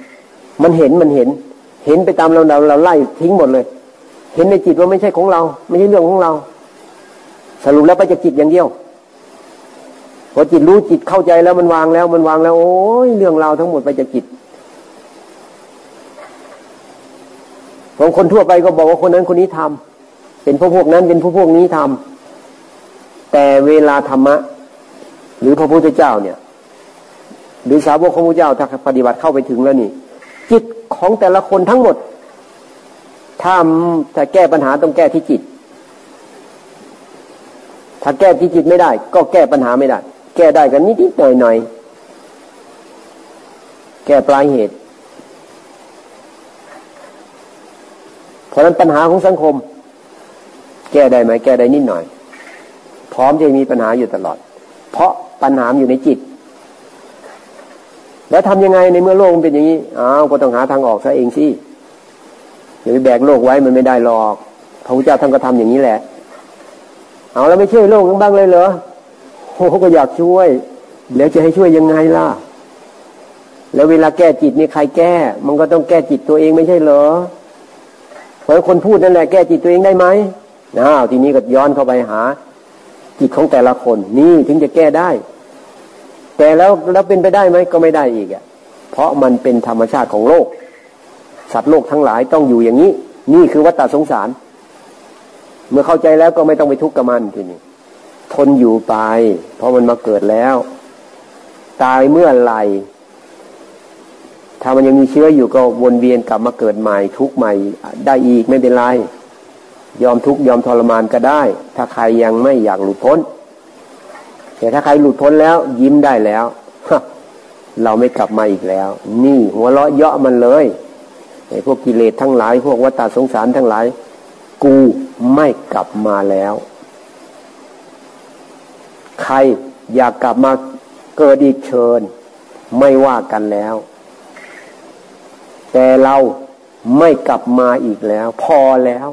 มันเห็นมันเห็น เห็นไปตามเราเราเราไล่ทิ้งหมดเลย เห็นในจิตว่าไม่ใช่ของเรา ไม่ใช่เรื่องของเรา สรุปแล้วไปจะจิตอย่างเดียวพอจิตรู้จิตเข้าใจแล้วมันวางแล้วมันวางแล้ว โอ้ยเรื่องราวทั้งหมดไปจากจิต ของคนทั่วไปก็บอกว่าคนนั้นคนนี้ทำเป็นพวกพวกนั้นเป็นพวกพวกนี้ทำแต่เวลาธรรมะ หรือพระพุทธเจ้าเนี่ย หรือสาวกของพระเจ้าถ้าปฏิบัติเข้าไปถึงแล้วนี่ จิตของแต่ละคนทั้งหมดถ้าถ้าแก้ปัญหาต้องแก้ที่จิต ถ้าแก้ที่จิตไม่ได้ ก็แก้ปัญหาไม่ได้ แก้ได้กันนิดนิดหน่อยหน่อยแก้ปลายเหตุ เพ ราะนั้นปัญหาของสังคม แก้ได้ไหมแก้ได้นิดหน่อย พร้อมจะมีปัญหาอยู่ตลอด เพราะปัญหาอยู่ในจิต แล้วทำยังไงในเมื่อโลกมันเป็นอย่างนี้อ้าวก็ต้องหาทางออกซะเองสิอย่าไปแบกโลกไว้มันไม่ได้หรอกพระพุทธเจ้าท่านก็ทำอย่างนี้แหละ เอาแล้วไม่ช่วยโลกบ้างเลยเหรอโอ้ก็อยากช่วย แล้วจะให้ช่วยยังไงล่ะ แล้วเวลาแก้จิตนี่ใครแก้ มันก็ต้องแก้จิตตัวเองไม่ใช่เหรอ เพราะคนพูดนั่นแหละแก้จิตตัวเองได้ไหมอ้าทีนี้ก็ย้อนเข้าไปหา จิตของแต่ละคนนี่ถึงจะแก้ได้ แต่แล้วแล้วเป็นไปได้ไหมก็ไม่ได้อีกอะ เพราะมันเป็นธรรมชาติของโลก สัตว์โลกทั้งหลายต้องอยู่อย่างนี้ นี่คือวัฏฏสงสาร เมื่อเข้าใจแล้วก็ไม่ต้องไปทุกข์กับมันทีนี้ทนอยู่ไป เพราะมันมาเกิดแล้ว ตายเมื่อไหร่ ถ้ามันยังมีเชื้ออยู่ก็วนเวียนกลับมาเกิดใหม่ ทุกใหม่ได้อีกไม่เป็นไร ยอมทุกยอมทรมานก็ได้ ถ้าใครยังไม่อยากหลุดพ้น แต่ถ้าใครหลุดพ้นแล้วยิ้มได้แล้วเราไม่กลับมาอีกแล้ว นี่หัวเราะเยาะมันเลยไอ้พวกกิเลสทั้งหลาย พวกวัฏสงสารทั้งหลาย กูไม่กลับมาแล้ว ใครอยากกลับมาเกิดอีกเชิญ ไม่ว่ากันแล้ว แต่เราไม่กลับมาอีกแล้ว พอแล้ว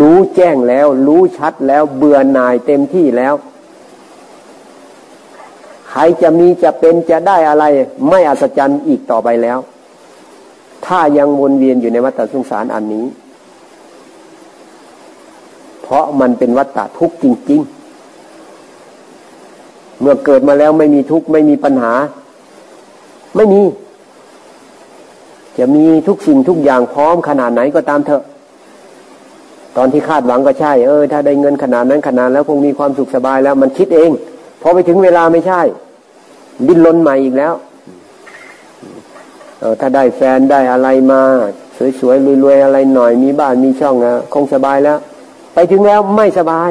รู้แจ้งแล้ว รู้ชัดแล้ว เบื่อหน่ายเต็มที่แล้ว ใครจะมีจะเป็นจะได้อะไร ไม่อัศจรรย์อีกต่อไปแล้ว ถ้ายังวนเวียนอยู่ในวัฏสงสารอันนี้ เพราะมันเป็นวัฏทุกข์จริง ๆ เมื่อเกิดมาแล้วไม่มีทุกข์ไม่มีปัญหา ไม่มี จะมีทุกสิ่งทุกอย่างพร้อมขนาดไหนก็ตามเถอะ ตอนที่คาดหวังก็ใช่ เออ ถ้าได้เงินขนาดนั้นขนาดแล้วคงมีความสุขสบายแล้ว มันคิดเอง พอไปถึงเวลาไม่ใช่ ดิ้นรนใหม่อีกแล้วเออถ้าได้แฟนได้อะไรมา สวยๆรวยๆอะไรหน่อย มีบ้านมีช่องนะคงสบายแล้ว ไปถึงแล้วไม่สบาย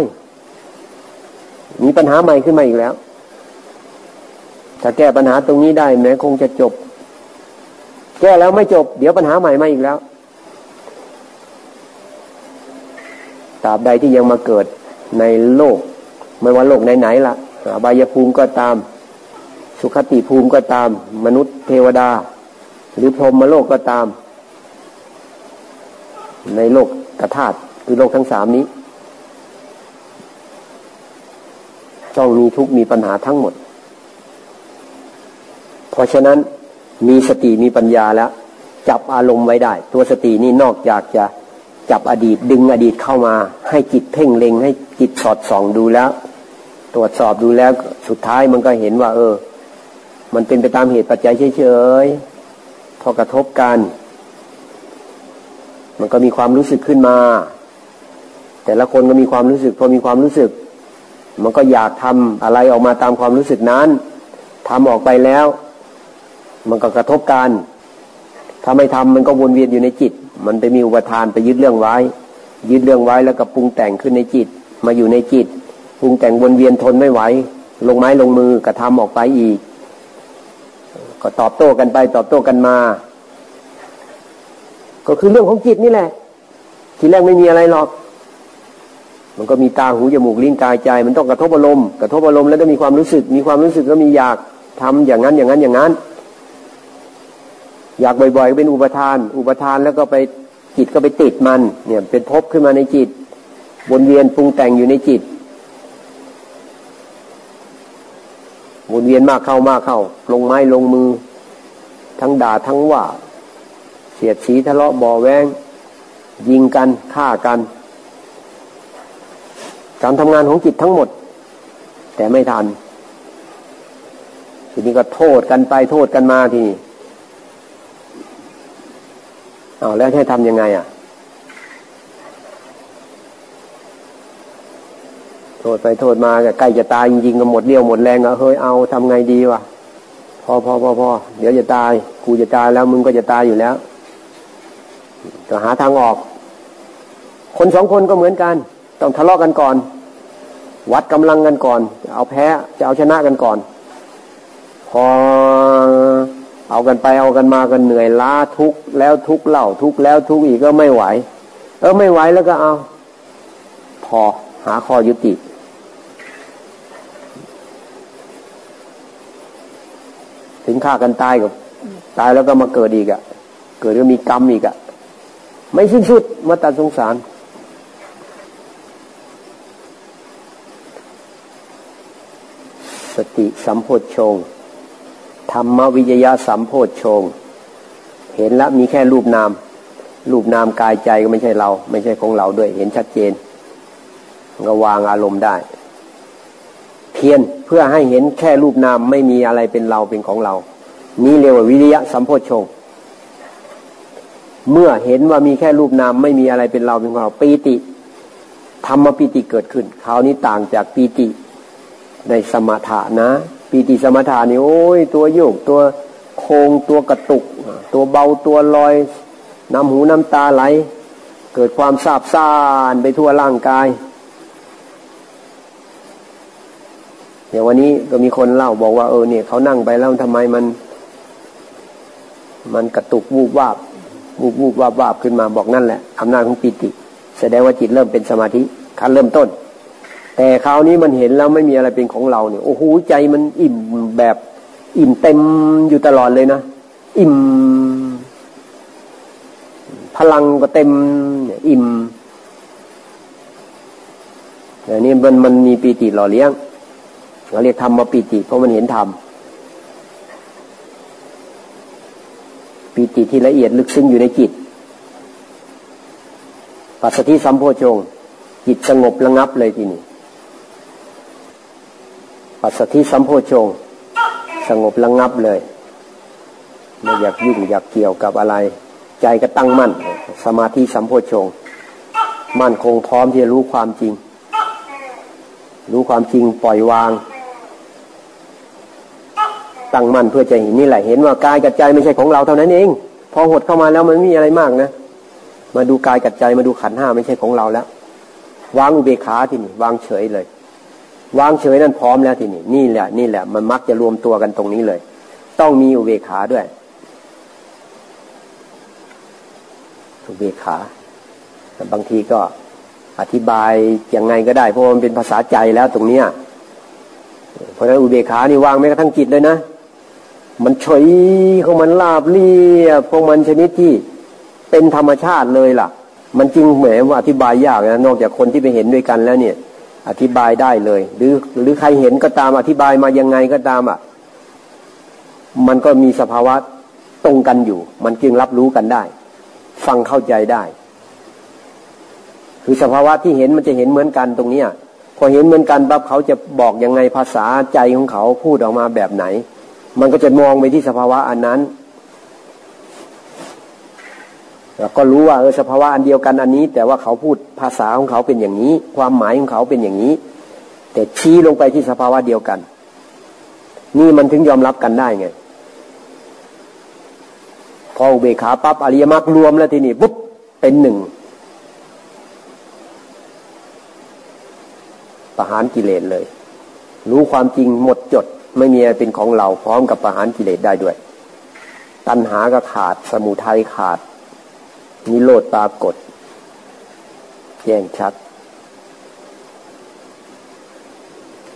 มีปัญหาใหม่ขึ้นมาอีกแล้วถ้าแก้ปัญหาตรงนี้ได้แม้คงจะจบ แก้แล้วไม่จบ เดี๋ยวปัญหาใหม่มาอีกแล้วตราบใดที่ยังมาเกิดในโลก ไม่ว่าโลกไหนๆละ่ะบายภูมิก็ตาม สุขติภูมิก็ตาม มนุษย์เทวดา หรือพรหมโลกก็ตาม ในโลกกระธาตคือโลกทั้งสามนี้ต้องมีทุกมีปัญหาทั้งหมด เพราะฉะนั้น มีสติมีปัญญาแล้ว จับอารมณ์ไว้ได้ ตัวสตินี่นอกจากจะจับอดีตดึงอดีตเข้ามา ให้จิตเพ่งเล็ง ให้จิตสอดส่องดูแล้ว ตรวจสอบดูแล้วสุดท้ายมันก็เห็นว่า เออ มันเป็นไปตามเหตุปัจจัยเฉยๆพอกระทบกัน มันก็มีความรู้สึกขึ้นมา แต่ละคนก็มีความรู้สึก พอมีความรู้สึก มันก็อยากทำอะไรออกมาตามความรู้สึกนั้นทำออกไปแล้ว มันก็กระทบกันถ้าไม่ทำมันก็วนเวียนอยู่ในจิต มันไปมีอุปทานไปยึดเรื่องไว้ ยึดเรื่องไว้แล้วก็ปรุงแต่งขึ้นในจิต มาอยู่ในจิต ปรุงแต่งวนเวียนทนไม่ไหว ลงไม้ลงมือกระทำออกไปอีก ก็ตอบโต้กันไปตอบโต้กันมา ก็คือเรื่องของจิตนี่แหละ ทีแรกไม่มีอะไรหรอก มันก็มีตาหูจมูกลิ้นกายใจ มันต้องกระทบอารมณ์ กระทบอารมณ์แล้วก็มีความรู้สึก มีความรู้สึกก็มีอยากทำอย่างนั้นอย่างนั้นอย่างนั้น อยากบ่อยๆเป็นอุปทาน อุปทานแล้วก็ไปจิตก็ไปติดมัน เนี่ยเป็นภพขึ้นมาในจิตวนเวียนปรุงแต่งอยู่ในจิตวนเวียนมากเข้ามากเข้า ลงไม้ลงมือ ทั้งด่าทั้งว่า เสียดสีทะเลาะบ่อแวงยิงกันฆ่ากัน การทำงานของจิตทั้งหมด แต่ไม่ทันทีนี้ก็โทษกันไปโทษกันมาทีนี้เอาแล้วให้ทำยังไงอะโทษไปโทษมาใกล้จะตายจริงๆก็หมดเรี่ยวหมดแรงก็เฮ้ยเอาทำไงดีวะพอพอพอพอเดี๋ยวจะตาย กูจะตายแล้วมึงก็จะตายอยู่แล้วก็หาทางออก คนสองคนก็เหมือนกัน ต้องทะเลาะกันก่อน วัดกำลังกันก่อน เอาแพ้จะเอาชนะกันก่อน พอ เอากันไปเอากันมากันเหนื่อยล้าทุกแล้วทุกเล่าทุกแล้วทุกอีกก็ไม่ไหว เออไม่ไหวแล้วก็เอา พอหาข้อยุติ ถึงฆ่ากันตายกับตายแล้วก็มาเกิดอีกอะ่ะ เกิดก็มีกรรมอีกอะ่ะ ไม่สิ้นสุดมาตัดสงสาร สติสัมโพชฌง ธรรมวิจยะสัมโพชฌงเห็นแล้วมีแค่รูปนาม รูปนามกายใจก็ไม่ใช่เรา ไม่ใช่ของเราด้วยเห็นชัดเจนก็วางอารมณ์ได้ เพียนเพื่อให้เห็นแค่รูปนามไม่มีอะไรเป็นเราเป็นของเรา นี่เรียกว่าวิริยะสัมโพชฌงเมื่อเห็นว่ามีแค่รูปนามไม่มีอะไรเป็นเราเป็นของเราปีติธรรมปีติเกิดขึ้นคราวนี้ต่างจากปีติในสมถะนะ ปีติสมถานี่โอ้ยตัวโยกตัวโคงตัวกระตุก ตัวเบาตัวลอยน้ำหูน้ำตาไหล เกิดความซาบซ่านไปทั่วร่างกายเนี่ยวันนี้ก็มีคนเล่าบอกว่าเออเนี่ยเขานั่งไปแล้วทำไมมัน มันกระตุกวูบวาบวูบวูบวาบวาบขึ้นมาบอกนั่นแหละอำนาจของปีติ แสดงว่าจิตเริ่มเป็นสมาธิขั้นเริ่มต้น แต่คราวนี้มันเห็นแล้วไม่มีอะไรเป็นของเราเนี่ยโอ้โหใจมันอิ่มแบบอิ่มเต็มอยู่ตลอดเลยนะอิ่ม พลังก็เต็มอิ่มแต่นี่มันมันมีปีติหล่อเลี้ยงเราเรียกธรรมมาปีติ เพราะมันเห็นธรรมปีติที่ละเอียดลึกซึ้งอยู่ในจิต ปัสสติสัมโพชงจิตสงบระงับเลยทีนี้ ปัสสติสัมโพชง สงบระงงับเลย ไม่อยากยุ่งอยากเกี่ยวกับอะไร ใจก็ตั้งมั่น สมาธิสัมโพชง มั่นคงพร้อมที่จะรู้ความจริง รู้ความจริงปล่อยวาง ตั้งมั่นเพื่อจะเห็นนี่แหละเห็นว่ากายกับใจไม่ใช่ของเราเท่านั้นเอง พอหดเข้ามาแล้วมันไม่มีอะไรมากนะมาดูกายกับใจมาดูขันห้าไม่ใช่ของเราแล้ว วางอุเบกขาที่นี่วางเฉยเลย วางเฉยนั่นพร้อมแล้วทีนี้นี่แหละ นี่แหละ มันมักจะรวมตัวกันตรงนี้เลย ต้องมีอุเบกขาด้วยอุเบกขาบางทีก็อธิบายยังไงก็ได้ เพราะมันเป็นภาษาใจแล้วตรงเนี้ยเพราะฉะนั้นอุเบกขานี่วางไม่กระทั่งจิตเลยนะมันเฉยของมันลาบเรียบพวกมันชนิดที่เป็นธรรมชาติเลยล่ะ มันจริงเหมือนว่าอธิบายยากนะนอกจากคนที่ไปเห็นด้วยกันแล้วเนี่ย อธิบายได้เลย หรือหรือใครเห็นก็ตามอธิบายมายังไงก็ตามอะ มันก็มีสภาวะตรงกันอยู่ มันจึงรับรู้กันได้ ฟังเข้าใจได้ คือสภาวะที่เห็นมันจะเห็นเหมือนกันตรงเนี้ยพอเห็นเหมือนกันปั๊บเขาจะบอกยังไงภาษาใจของเขาพูดออกมาแบบไหน มันก็จะมองไปที่สภาวะอันนั้น เราก็รู้ว่าเออสภาวะอันเดียวกันอันนี้ แต่ว่าเขาพูดภาษาของเขาเป็นอย่างนี้ ความหมายของเขาเป็นอย่างนี้ แต่ชี้ลงไปที่สภาวะเดียวกัน นี่มันถึงยอมรับกันได้ไงพออุเบกขาปั๊บอริยมรรครวมแล้วทีนี้ปุ๊บเป็นหนึ่งประหารกิเลสเลย รู้ความจริงหมดจด ไม่มีอะไรเป็นของเราพร้อมกับประหารกิเลสได้ด้วย ตัณหาก็ขาด สมุทัยขาด นิโรธปรากฏ แจ้งชัด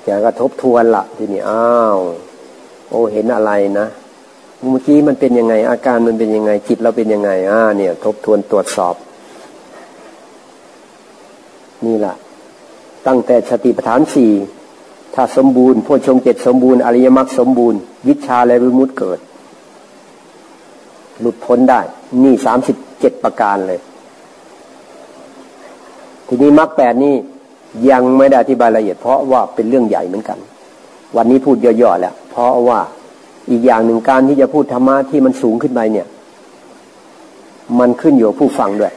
อยากกระทบทวนละทีนี้อ้าว โอ้เห็นอะไรนะเมื่อกี้มันเป็นยังไง อาการมันเป็นยังไง จิตเราเป็นยังไงอ่าเนี่ย ทบทวนตรวจสอบ นี่แหละตั้งแต่สติปัฏฐานสี่ถ้าสมบูรณ์พชงเจ็ดสมบูรณ์อริยมรรคสมบูรณ์ วิชาและวิมุตเกิด หลุดพ้นได้ นี่สามสิบ เจ็ดประการเลย ทีนี้มรรคแปดนี่ยังไม่ได้อธิบายละเอียด เพราะว่าเป็นเรื่องใหญ่เหมือนกัน วันนี้พูดย่อๆแล้วเพราะว่าอีกอย่างหนึ่งการที่จะพูดธรรมะที่มันสูงขึ้นไปเนี่ย มันขึ้นอยู่ผู้ฟังด้วย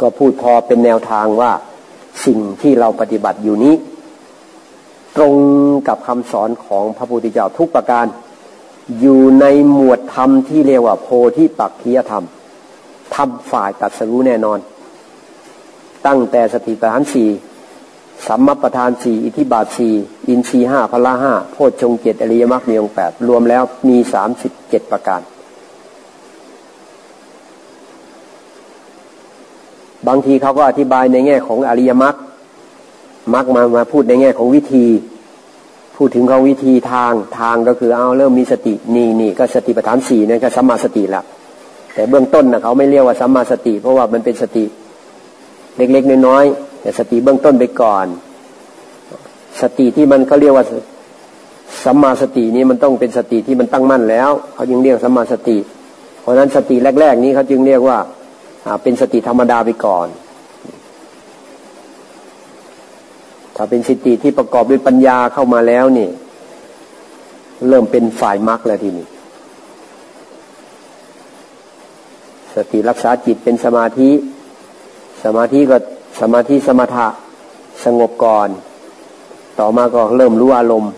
ก็พูดพอเป็นแนวทางว่าสิ่งที่เราปฏิบัติอยู่นี้ ตรงกับคำสอนของพระพุทธเจ้าทุกประการ อยู่ในหมวดธรรมที่เรียกว่าโพธิปักขียธรรมทำฝ่ายตัดสรู้แน่นอน ตั้งแต่สติปัฏฐานสี่สัมมาประธานสี่อิทิบาทสี่อินทรีห้าพละห้าโพชฌงเจ็ดอริยมรรคมีองแปดรวมแล้วมีสามสิบเจ็ดประการ บางทีเขาก็อธิบายในแง่ของอริยมรรคมรรคมามาพูดในแง่ของวิธี พูดถึงของวิธีทางทางก็คือเอาเริ่มมีสตินี่นี่ก็สติปัฏฐานสี่นั่นก็สัมมาสติละแต่เบื้องต้นนะเขาไม่เรียกว่าสัมมาสติ เพราะว่ามันเป็นสติเล็กๆน้อยๆแต่สติเบื้องต้นไปก่อน สติที่มันเขาเรียกว่าสัมมาสตินี้มันต้องเป็นสติที่มันตั้งมั่นแล้วเขาจึงเรียกสัมมาสติ เพราะฉะนั้นสติแรก ๆ นี้เขาจึงเรียกว่าเป็นสติธรรมดาไปก่อน ถ้าเป็นสติที่ประกอบด้วยปัญญาเข้ามาแล้วนี่ เริ่มเป็นฝ่ายมรรคแล้วทีนี้ สติรักษาจิตเป็นสมาธิ สมาธิก็สมาธิสมถะสงบก่อน ต่อมาก็เริ่มรู้อารมณ์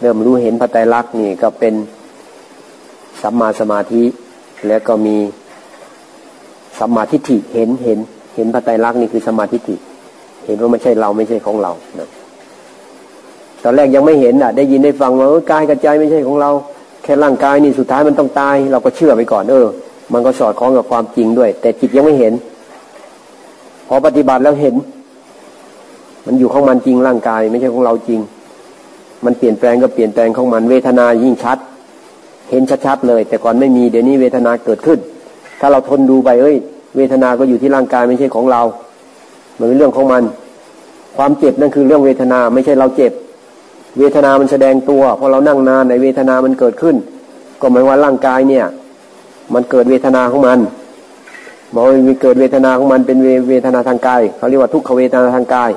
เริ่มรู้เห็นพระไตรลักษณ์นี่ก็เป็นสัมมาสมาธิ แล้วก็มีสัมมาทิฏฐิเห็นเห็น เห็นพระไตรลักษณ์นี่คือสมาธิฏฐิ เห็นว่าไม่ใช่เราไม่ใช่ของเรานะตอนแรกยังไม่เห็นอะ ได้ยินได้ฟังว่ากายกับใจไม่ใช่ของเรา แค่ร่างกายนี่สุดท้ายมันต้องตาย เราก็เชื่อไปก่อน เออ มันก็สอดคล้องกับความจริงด้วย แต่จิตยังไม่เห็น พอปฏิบัติแล้วเห็น มันอยู่ของมันจริงร่างกาย ไม่ใช่ของเราจริง มันเปลี่ยนแปลงก็เปลี่ยนแปลงของมันเวทนายิ่งชัด เห็นชัดๆเลย แต่ก่อนไม่มีเดี๋ยวนี้เวทนาเกิดขึ้น ถ้าเราทนดูไปเอ้ย เวทนาก็อยู่ที่ร่างกายไม่ใช่ของเรา มันเป็นเรื่องของมัน ความเจ็บนั่นคือเรื่องเวทนา ไม่ใช่เราเจ็บ เวทนามันแสดงตัวพอเรานั่งนานในเวทนามันเกิดขึ้น ก็หมายว่าร่างกายเนี่ย มันเกิดเวทนาของมันบอกว่ามีเกิดเวทนาของมันเป็นเวทนาทางกายเขาเรียกว่าทุกขเวทนาทางกาย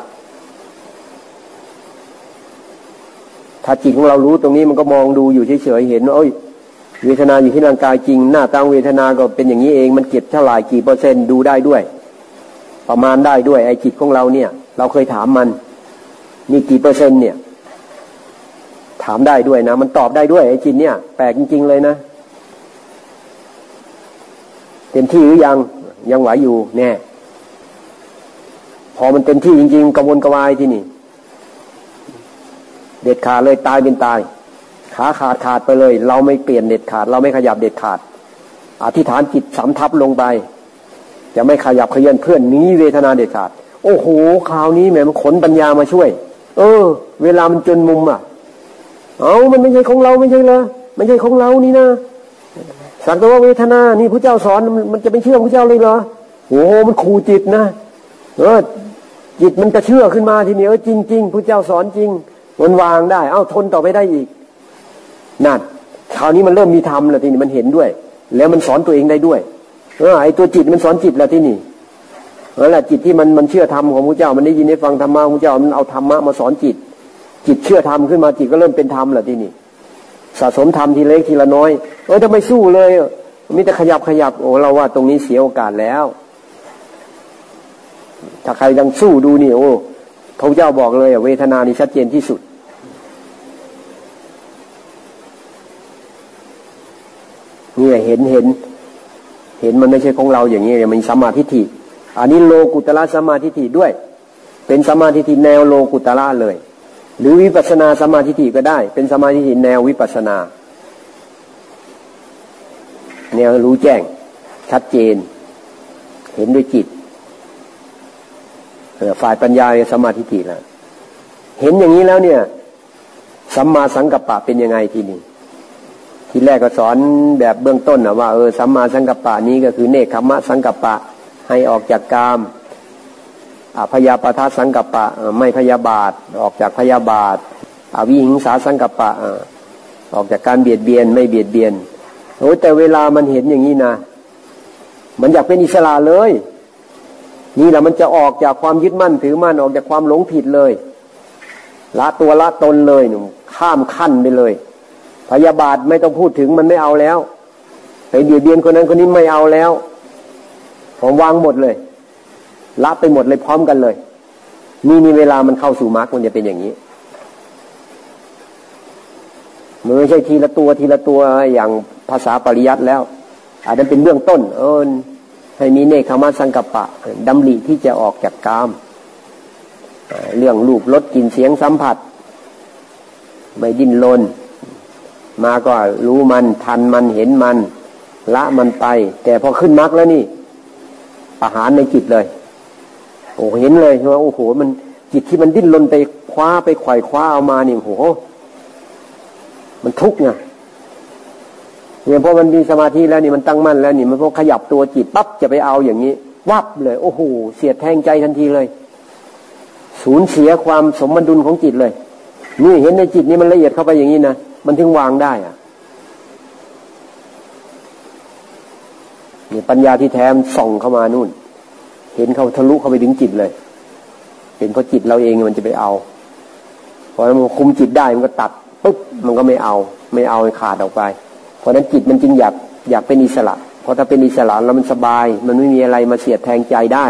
ถ้าจิตของเรารู้ตรงนี้มันก็มองดูอยู่เฉยๆเห็นว่าเอ้ยเวทนาอยู่ที่ร่างกายจริง หน้าตาเวทนาก็เป็นอย่างนี้เองมันเก็บเท่าไหร่กี่เปอร์เซ็นต์ดูได้ด้วย ประมาณได้ด้วยไอ้จิตของเราเนี่ย เราเคยถามมันมีกี่เปอร์เซ็นต์เนี่ย ถามได้ด้วยนะ มันตอบได้ด้วยไอ้จิตเนี่ย แปลกจริง ๆ เลยนะ เต็มที่หรือยังยังไหวอยู่แน่พอมันเต็มที่จริง ๆกระวนกระวายที่นี่ เด็ดขาดเลยตายเป็นตาย ขาขาดขาดไปเลย เราไม่เปลี่ยนเด็ดขาด เราไม่ขยับเด็ดขาด อธิษฐานจิตสำทับลงไป จะไม่ขยับขยันเพื่อนนี้เวทนาเด็ดขาดโอ้โหคราวนี้แม่มันขนปัญญามาช่วย เออ เวลามันจนมุมอะ เอามันไม่ใช่ของเราไม่ใช่เหรอไม่ใช่ของเรานี่นะสักแต่ว่าเวทนา นี่พระเจ้าสอนมันจะไปเชื่อพระเจ้าเลยเหรอโอ้โหมันขู่จิตนะเออจิตมันจะเชื่อขึ้นมาทีนี้เออจริงจริงพระเจ้าสอนจริงมันวางได้ เอ้าทนต่อไปได้อีกนั่นคราวนี้มันเริ่มมีธรรมแล้วทีนี้มันเห็นด้วย แล้วมันสอนตัวเองได้ด้วย อไอตัวจิตมันสอนจิตแล้วที่นี่นั่นแหละจิตที่มันมันเชื่อธรรมของพระเจ้า มันได้ยินได้ฟังธรรมะของพระเจ้ามันเอาธรรมะมาสอนจิต จิตเชื่อธรรมขึ้นมาจิตก็เริ่มเป็นธรรมแหล้วที่นี่สะสมทำทีเล็กทีละน้อยเออถ้าไม่สู้เลยมิแต่ขยับขยับโอ้เราว่าตรงนี้เสียโอกาสแล้ว ถ้าใครยังสู้ดูนี่โอ้พระเจ้าบอกเลยเวทนานี่ชัดเจนที่สุดเนี่ยเห็นเห็น เห็นมันไม่ใช่ของเราอย่างนี้เลยมันสัมมาธิฏฐิ อันนี้โลกุตละสัมมาธิฏฐิด้วย เป็นสัมมาธิฏฐิแนวโลกุตละเลย หรือวิปัสนาสัมมาธิฏฐิก็ได้ เป็นสัมมาธิฏฐิแนววิปัสนา แนวรู้แจ้ง ชัดเจน เห็นด้วยจิตฝ่ายปัญญาสมาธิฏฐิแล้วเห็นอย่างนี้แล้วเนี่ยสัมมาสังกัปปะเป็นยังไงทีนี้ ทีแรกก็สอนแบบเบื้องต้นนะว่าเออสัมมาสังกัปปะนี้ก็คือเนคขมะสังกัปปะให้ออกจากกามอพยาปทาสังกัปปะไม่พยาบาทออกจากพยาบาทอวิหิงสาสังกัปปะออกจากการเบียดเบียนไม่เบียดเบียนโอ้แต่เวลามันเห็นอย่างนี้นะมันอยากเป็นอิสระเลย นี่แหละมันจะออกจากความยึดมั่นถือมั่นออกจากความหลงผิดเลยละตัวละตนเลยหนุ่มข้ามขั้นไปเลย พยาบาทไม่ต้องพูดถึงมันไม่เอาแล้วไปเบียดเบียนคนนั้นคนนี้ไม่เอาแล้ว ผมวางหมดเลยละไปหมดเลยพร้อมกันเลย นี่นี่เวลามันเข้าสู่มรรคมันจะเป็นอย่างนี้มันไม่ใช่ทีละตัวทีละตัวอย่างภาษาปริยัติแล้ว อาจจะเป็นเบื้องต้น เออให้มีเนคขมาสังกปปะดำริที่จะออกจากกาม เรื่องรูปรสกลิ่นเสียงสัมผัส ไม่ดิ้นรน มาก็รู้มันทันมันเห็นมัน ละมันไป แต่พอขึ้นมรรคแล้วนี่อาหารในจิตเลย โอ้เห็นเลยว่าโอ้โห มันจิตที่มันดิ้นรนไปคว้าไปไขว่คว้าเอามานี่โอ้โห มันทุกข์ไงเนี่ยพอมันมีสมาธิแล้วนี่มันตั้งมั่นแล้วนี่มันพอขยับตัวจิตปั๊บจะไปเอาอย่างนี้ วับเลย โอ้โหเสียดแทงใจทันทีเลย สูญเสียความสมดุลของจิตเลยนี่เห็นในจิตนี่มันละเอียดเข้าไปอย่างนี้นะ มันถึงวางได้อะนี่ปัญญาที่แท้ส่องเข้ามานู่น เห็นเขาทะลุเข้าไปถึงจิตเลย เห็นเพราะจิตเราเองมันจะไปเอาพอมันคุมจิตได้มันก็ตัดปุ๊บมันก็ไม่เอา ไม่เอาขาดออกไป เพราะนั้นจิตมันจึงอยากอยากเป็นอิสระ เพราะถ้าเป็นอิสระแล้วมันสบาย มันไม่มีอะไรมาเสียดแทงใจได้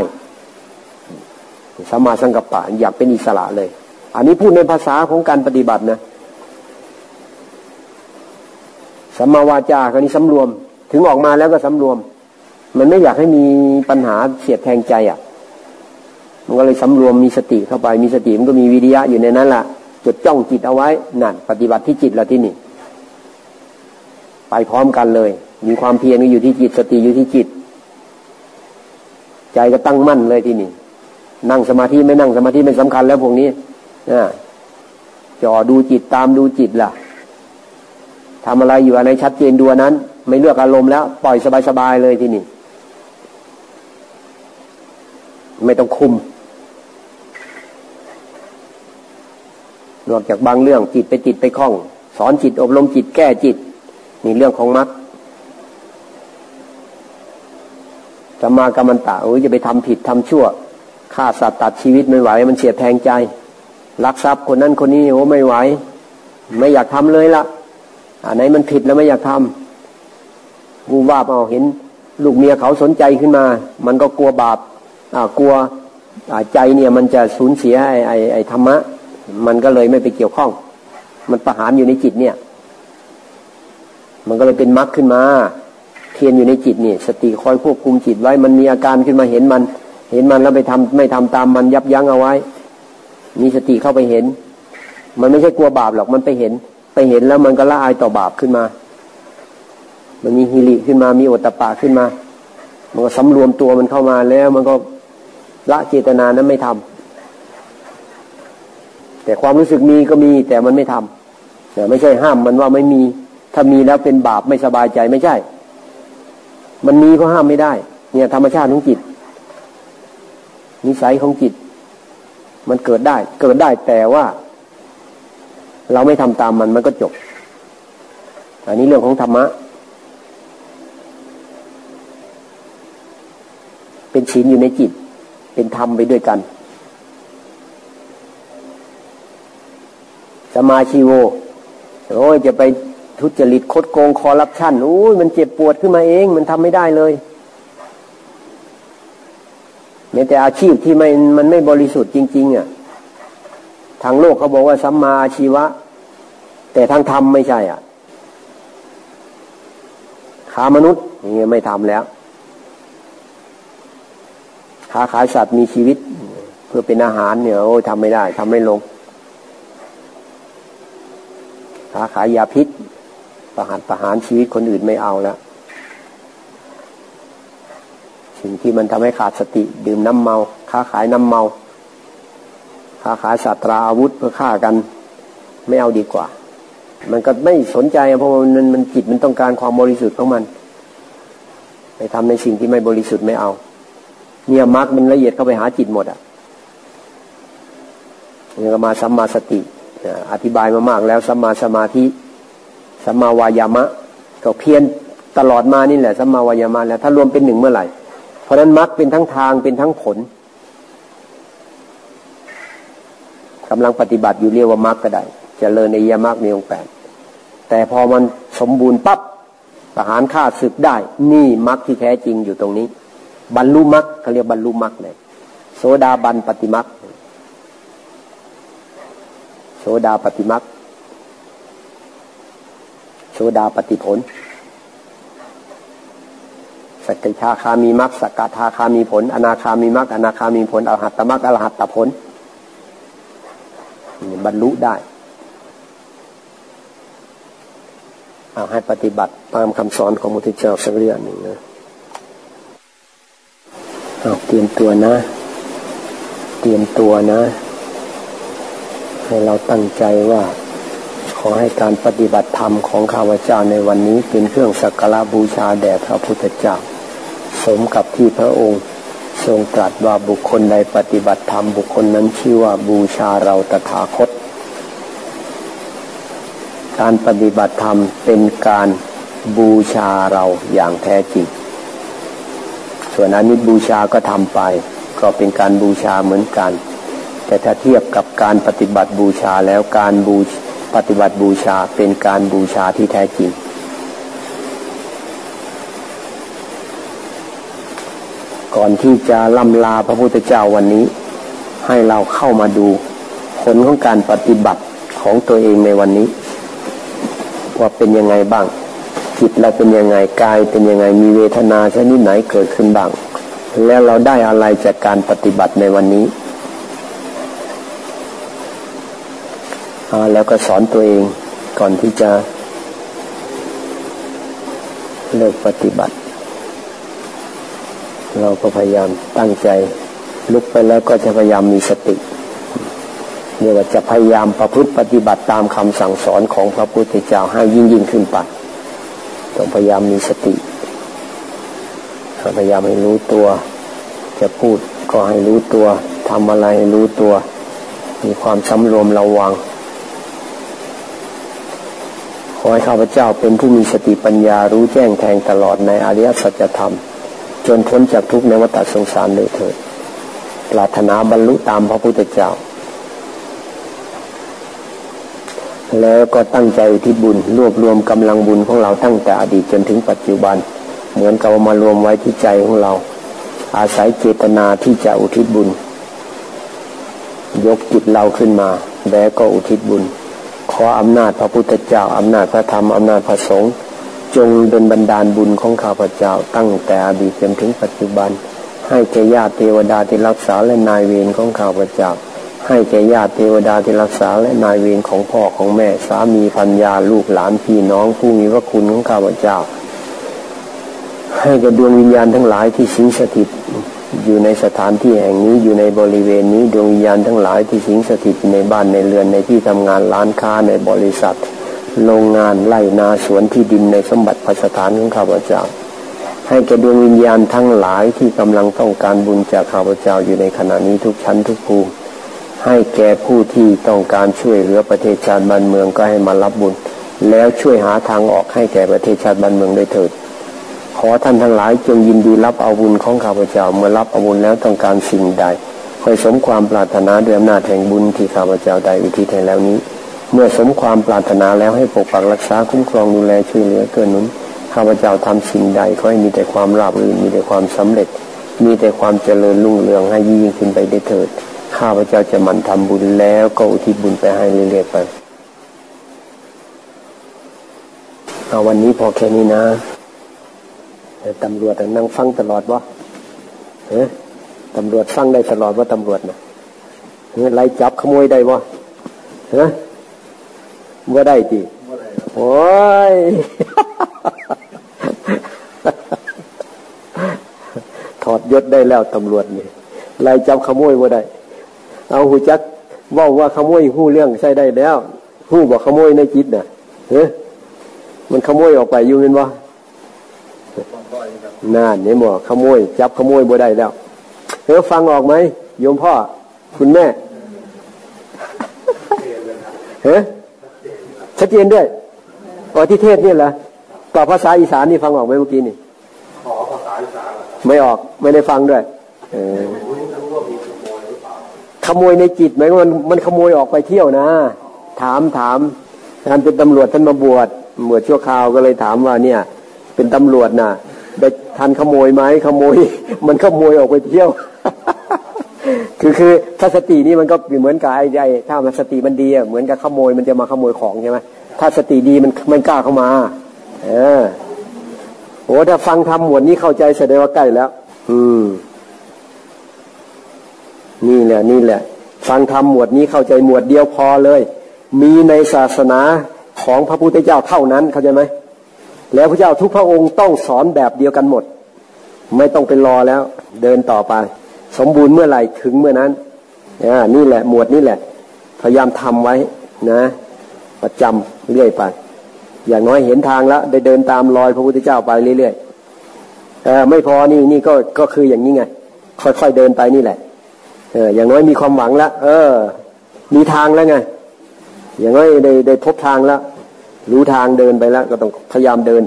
สมาสังกัปปะอยากเป็นอิสระเลย อันนี้พูดในภาษาของการปฏิบัตินะ สัมมาวาจากรณีสำรวม ถึงออกมาแล้วก็สำรวม มันไม่อยากให้มีปัญหาเสียดแทงใจอะ มันก็เลยสำรวมมีสติเข้าไปมีสติมันก็มีวิริยะอยู่ในนั้นละ่ะจดจ้องจิตเอาไว้นั่นปฏิบัติที่จิตละที่นี่ ไปพร้อมกันเลย มีความเพียรก็อยู่ที่จิตสติอยู่ที่จิต ใจก็ตั้งมั่นเลยที่นี่ นั่งสมาธิไม่นั่งสมาธิไม่สำคัญแล้วพวกนี้นะจ่อดูจิตตามดูจิตล่ะ ทำอะไรอยู่อะไรชัดเจนดูนั้น ไม่เลือกอารมณ์แล้ว ปล่อยสบายๆเลยที่นี่ ไม่ต้องคุมนอกจากบางเรื่องจิตไปจิตไปคล้อง สอนจิตอบรมจิตแก้จิต นี่เรื่องของมัดจะมากรรมันตะโอ้ยจะไปทำผิดทำชั่วฆ่าสัตว์ตัดชีวิตไม่ไหว มันเสียแทงใจลักทรัพย์คนนั้นคนนี้โอ้ไม่ไหว ไม่อยากทำเลยละ อันไหนมันผิดแล้วไม่อยากทำกูว่าเอาเห็น ลูกเมียเขาสนใจขึ้นมา มันก็กลัวบาปอ่ากลัวใจเนี่ยมันจะสูญเสียไอ้ไอ้ไอธรรมะ มันก็เลยไม่ไปเกี่ยวข้อง มันประหารอยู่ในจิตเนี่ย มันก็เลยเป็นมรรคขึ้นมาเทียนอยู่ในจิตนี่สติคอยควบคุมจิตไว้ มันมีอาการขึ้นมาเห็นมัน เห็นมันแล้วไปทำไม่ทำตามมันยับยั้งเอาไว้ มีสติเข้าไปเห็น มันไม่ใช่กลัวบาปหรอกมันไปเห็น ไปเห็นแล้วมันก็ละอายต่อบาปขึ้นมา มันมีฮิริขึ้นมา มีโอตตะปะขึ้นมา มันก็สำรวมตัวมันเข้ามาแล้วมันก็ละเจตนานั้นไม่ทำแต่ความรู้สึกมีก็มีแต่มันไม่ทำแต่ไม่ใช่ห้ามมันว่าไม่มี ถ้ามีแล้วเป็นบาปไม่สบายใจไม่ใช่ มันมีก็ห้ามไม่ได้ เนี่ย ธรรมชาติของจิต นิสัยของจิต มันเกิดได้ เกิดได้แต่ว่า เราไม่ทำตามมันมันก็จบ อันนี้เรื่องของธรรมะ เป็นศีลอยู่ในจิต เป็นธรรมไปด้วยกัน สมาชีโวโอ้ยจะไปทุจริตคดโกงคอร์รัปชันโอ้ยมันเจ็บปวดขึ้นมาเอง มันทำไม่ได้เลยแม้แต่อาชีพที่ไม่มันไม่บริสุทธิ์จริง ๆอะ ทางโลกเขาบอกว่าสัมมาอาชีวะ แต่ทางธรรมไม่ใช่อะขามนุษย์อย่างเงี้ยไม่ทำแล้วค้าขายสัตว์มีชีวิต เพื่อเป็นอาหารเนี่ยโอ้ยทำไม่ได้ทำไม่ลงค้าขายยาพิษ ประหารประหารชีวิตคนอื่นไม่เอาแล้วสิ่งที่มันทำให้ขาดสติ ดื่มน้ำเมา ค้าขายน้ำเมา ค้าขายสัตราอาวุธเพื่อฆ่ากันไม่เอาดีกว่า มันก็ไม่สนใจเพราะมันมันจิตมันต้องการความบริสุทธิ์ของมัน ไปทำในสิ่งที่ไม่บริสุทธิ์ไม่เอา เนี่ยมรรคมันละเอียดเข้าไปหาจิตหมดอะนี่ก็มาสัมมาสติอธิบายมามากแล้วสัมมาสมาธิสัมมาวายามะ ก็เพียรตลอดมานี่แหละสัมมาวายามะแล้วถ้ารวมเป็นหนึ่งเมื่อไหร่ เพราะนั้นมรรคเป็นทั้งทางเป็นทั้งผล กำลังปฏิบัติอยู่เรียกว่ามรรคก็ได้จเจริญในยามรรคในองค์แปดแต่พอมันสมบูรณ์ปั๊บประหารฆ่าศึกได้ นี่มรรคที่แท้จริงอยู่ตรงนี้ บรรลุมรรคเขาเรียกบรรลุมรรคเลยโสดาบันปฏิมรรคโสดาปฏิมรรคโสดาปฏิผลสกิทาคามีมรรคสกทาคามีผล อนาคามีมรรคอนาคามีผลอรหัตตมรรคอรหัตตผล บรรลุได้เอาให้ปฏิบัติตามคำสอนของมุทิเจ้าสักเรื่องหนึ่งนะเอาเตรียมตัวนะ เตรียมตัวนะ ให้เราตั้งใจว่า ขอให้การปฏิบัติธรรมของข้าพเจ้าในวันนี้ เป็นเครื่องสักการะบูชาแด่พระพุทธเจ้า สมกับที่พระองค์ ทรงตรัสว่าบุคคลใดปฏิบัติธรรมบุคคลนั้นชื่อว่าบูชาเราตถาคต การปฏิบัติธรรมเป็นการบูชาเราอย่างแท้จริง ส่วนอนิจบูชาก็ทำไป ก็เป็นการบูชาเหมือนกัน แต่ถ้าเทียบกับการปฏิบัติบูชาแล้วการบูปฏิบัติบูชาเป็นการบูชาที่แท้จริง ก่อนที่จะล่ำลาพระพุทธเจ้าวันนี้ ให้เราเข้ามาดูผลของการปฏิบัติของตัวเองในวันนี้ ว่าเป็นยังไงบ้าง จิตเราเป็นยังไงกายเป็นยังไงมีเวทนาชนิดไหนเกิดขึ้นบ้าง แล้วเราได้อะไรจากการปฏิบัติในวันนี้แล้วก็สอนตัวเองก่อนที่จะเลิกปฏิบัติ เราก็พยายามตั้งใจ ลุกไปแล้วก็จะพยายามมีสติเรียกว่าจะพยายามประพฤติปฏิบัติตามคำสั่งสอนของพระพุทธเจ้าให้ยิ่งยิ่งขึ้นไปต้องพยายามมีสติพยายามให้รู้ตัว จะพูดก็ให้รู้ตัวทำอะไรให้รู้ตัว มีความสำรวมระวังขอให้ข้าพเจ้าเป็นผู้มีสติปัญญารู้แจ้งแทงตลอดในอริยสัจธรรม จนพ้นจากทุกข์ในวัฏสงสารเลยเถิดปรารถนาบรรลุตามพระพุทธเจ้า แล้วก็ตั้งใจที่บุญรวบรวมกำลังบุญของเราตั้งแต่อดีตจนถึงปัจจุบัน เหมือนกับมารวมไว้ที่ใจของเรา อาศัยเจตนาที่จะอุทิศบุญ ยกจิตเราขึ้นมา แล้วก็อุทิศบุญ ขออำนาจพระพุทธเจ้าอำนาจพระธรรมอำนาจพระสงฆ์ จงดลบันดาลบุญของข้าพเจ้าตั้งแต่อดีตจนถึงปัจจุบัน ให้แก่ญาติเทวดาที่รักษาและนายเวรของข้าพเจ้า ให้แก่ญาติเทวดาที่รักษาและนายเวรของพ่อของแม่สามีพัญญาลูกหลานพี่น้องผู้มีพระคุณของข้าพเจ้า ให้แก่ดวงวิญญาณทั้งหลายที่สิงสถิตอยู่ในสถานที่แห่งนี้อยู่ในบริเวณนี้ดวงวิญญาณทั้งหลายที่สิงสถิตในบ้านในเรือนในที่ทำงานร้านค้าในบริษัท โรงงานไล่นาสวนที่ดินในสมบัติพัสถานของข้าพเจ้า ให้แก่ดวงวิญญาณทั้งหลายที่กำลังต้องการบุญจากข้าพเจ้าอยู่ในขณะนี้ทุกชั้นทุกภูมิให้แก่ผู้ที่ต้องการช่วยเหลือประเทศชาติบ้านเมืองก็ให้มารับบุญ แล้วช่วยหาทางออกให้แก่ประเทศชาติบ้านเมืองได้เถิด ขอท่านทั้งหลายจงยินดีรับเอาบุญของข้าพเจ้าเมื่อรับเอาบุญแล้วต้องการสิ่งใดคอยสมความปรารถนาด้วยอำนาจแห่งบุญที่ข้าพเจ้าได้อุทิศให้แล้วนี้ เมื่อสมความปรารถนาแล้วให้ปกปักรักษาคุ้มครองดูแลช่วยเหลือเกินหนุนข้าพเจ้าทำสิ่งใดขอให้มีแต่ความราบรื่นมีแต่ความสำเร็จ มีแต่ความเจริญรุ่งเรืองให้ยิ่งขึ้นไปได้เถิด ข้าพเจ้าจะมันทำบุญแล้วก็อุทิศบุญไปให้เรื่อยๆไปเอาวันนี้พอแค่นี้นะตำรวจนั่งฟังตลอดวะเฮ้ตำรวจฟังได้ตลอดว่าตำรวจนะเฮ้ไล่จับขโมยได้วะเฮ้ ว่ได้จีโอ้ยถอดยศได้แล้วตำรวจนี่ไล่จับขโมยว่ได้ เอาหูจักว่าว่าขโมยหู้เรื่องใช่ได้แล้วหู้บอกขโมยในจิตน่ะเฮ้มันขโมยออกไปอยู่เห็นวะน่าเนี่ยหมอขโมย จับขโมยบ่ได้แล้วเออฟังออกไหมโยมพ่อ คุณแม่เฮ้ ชัดเจนด้วยอ๋อที่เทศนี่เหรอตอบภาษาอีสานนี่ฟังออกไหมเมื่อกี้นี่ขอภาษาอีสานไม่ออกไม่ได้ฟังด้วยเออขโมยในจิตไหมมันมันขโมยออกไปเที่ยวนะ ถามถามท่านเป็นตำรวจท่านมาบวชบวชชั่วคราวก็เลยถามว่าเนี่ย เป็นตำรวจน่ะได้ทันขโมยไหมขโมย มันขโมยออกไปเที่ยว คือคือถ้าสตินี่มันก็เหมือนกับไอ้ไอ้ถ้ามันสติมันดีอะเหมือนกับขโมยมันจะมาขโมยของใช่ไหมถ้าสติดีมันมันกล้าเข้ามา เออโอ้ถ้าฟังทำหมวดนี้เข้าใจแสดงว่าใกล้แล้ว อืม นี่แหละ นี่แหละ ฟังทำหมวดนี้เข้าใจหมวดเดียวพอเลย มีในศาสนาของพระพุทธเจ้าเท่านั้นเข้าใจไหมแล้วพระเจ้าทุกพระองค์ต้องสอนแบบเดียวกันหมด ไม่ต้องไปรอแล้ว เดินต่อไป สมบูรณ์เมื่อไหร่ถึงเมื่อนั้นนี่แหละหมวดนี่แหละ พยายามทำไว้นะ ประจำเรื่อยไป อย่างน้อยเห็นทางแล้ว ได้เดินตามรอยพระพุทธเจ้าไปเรื่อยๆเออไม่พอนี่นี่ก็ก็คืออย่างนี้ไง ค่อยๆเดินไปนี่แหละเอออย่างน้อยมีความหวังแล้วเออ มีทางแล้วไง อย่างน้อยได้ได้พบทางแล้วรู้ทางเดินไปแล้ว ก็ต้องพยายามเดิน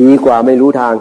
ดีกว่าไม่รู้ทาง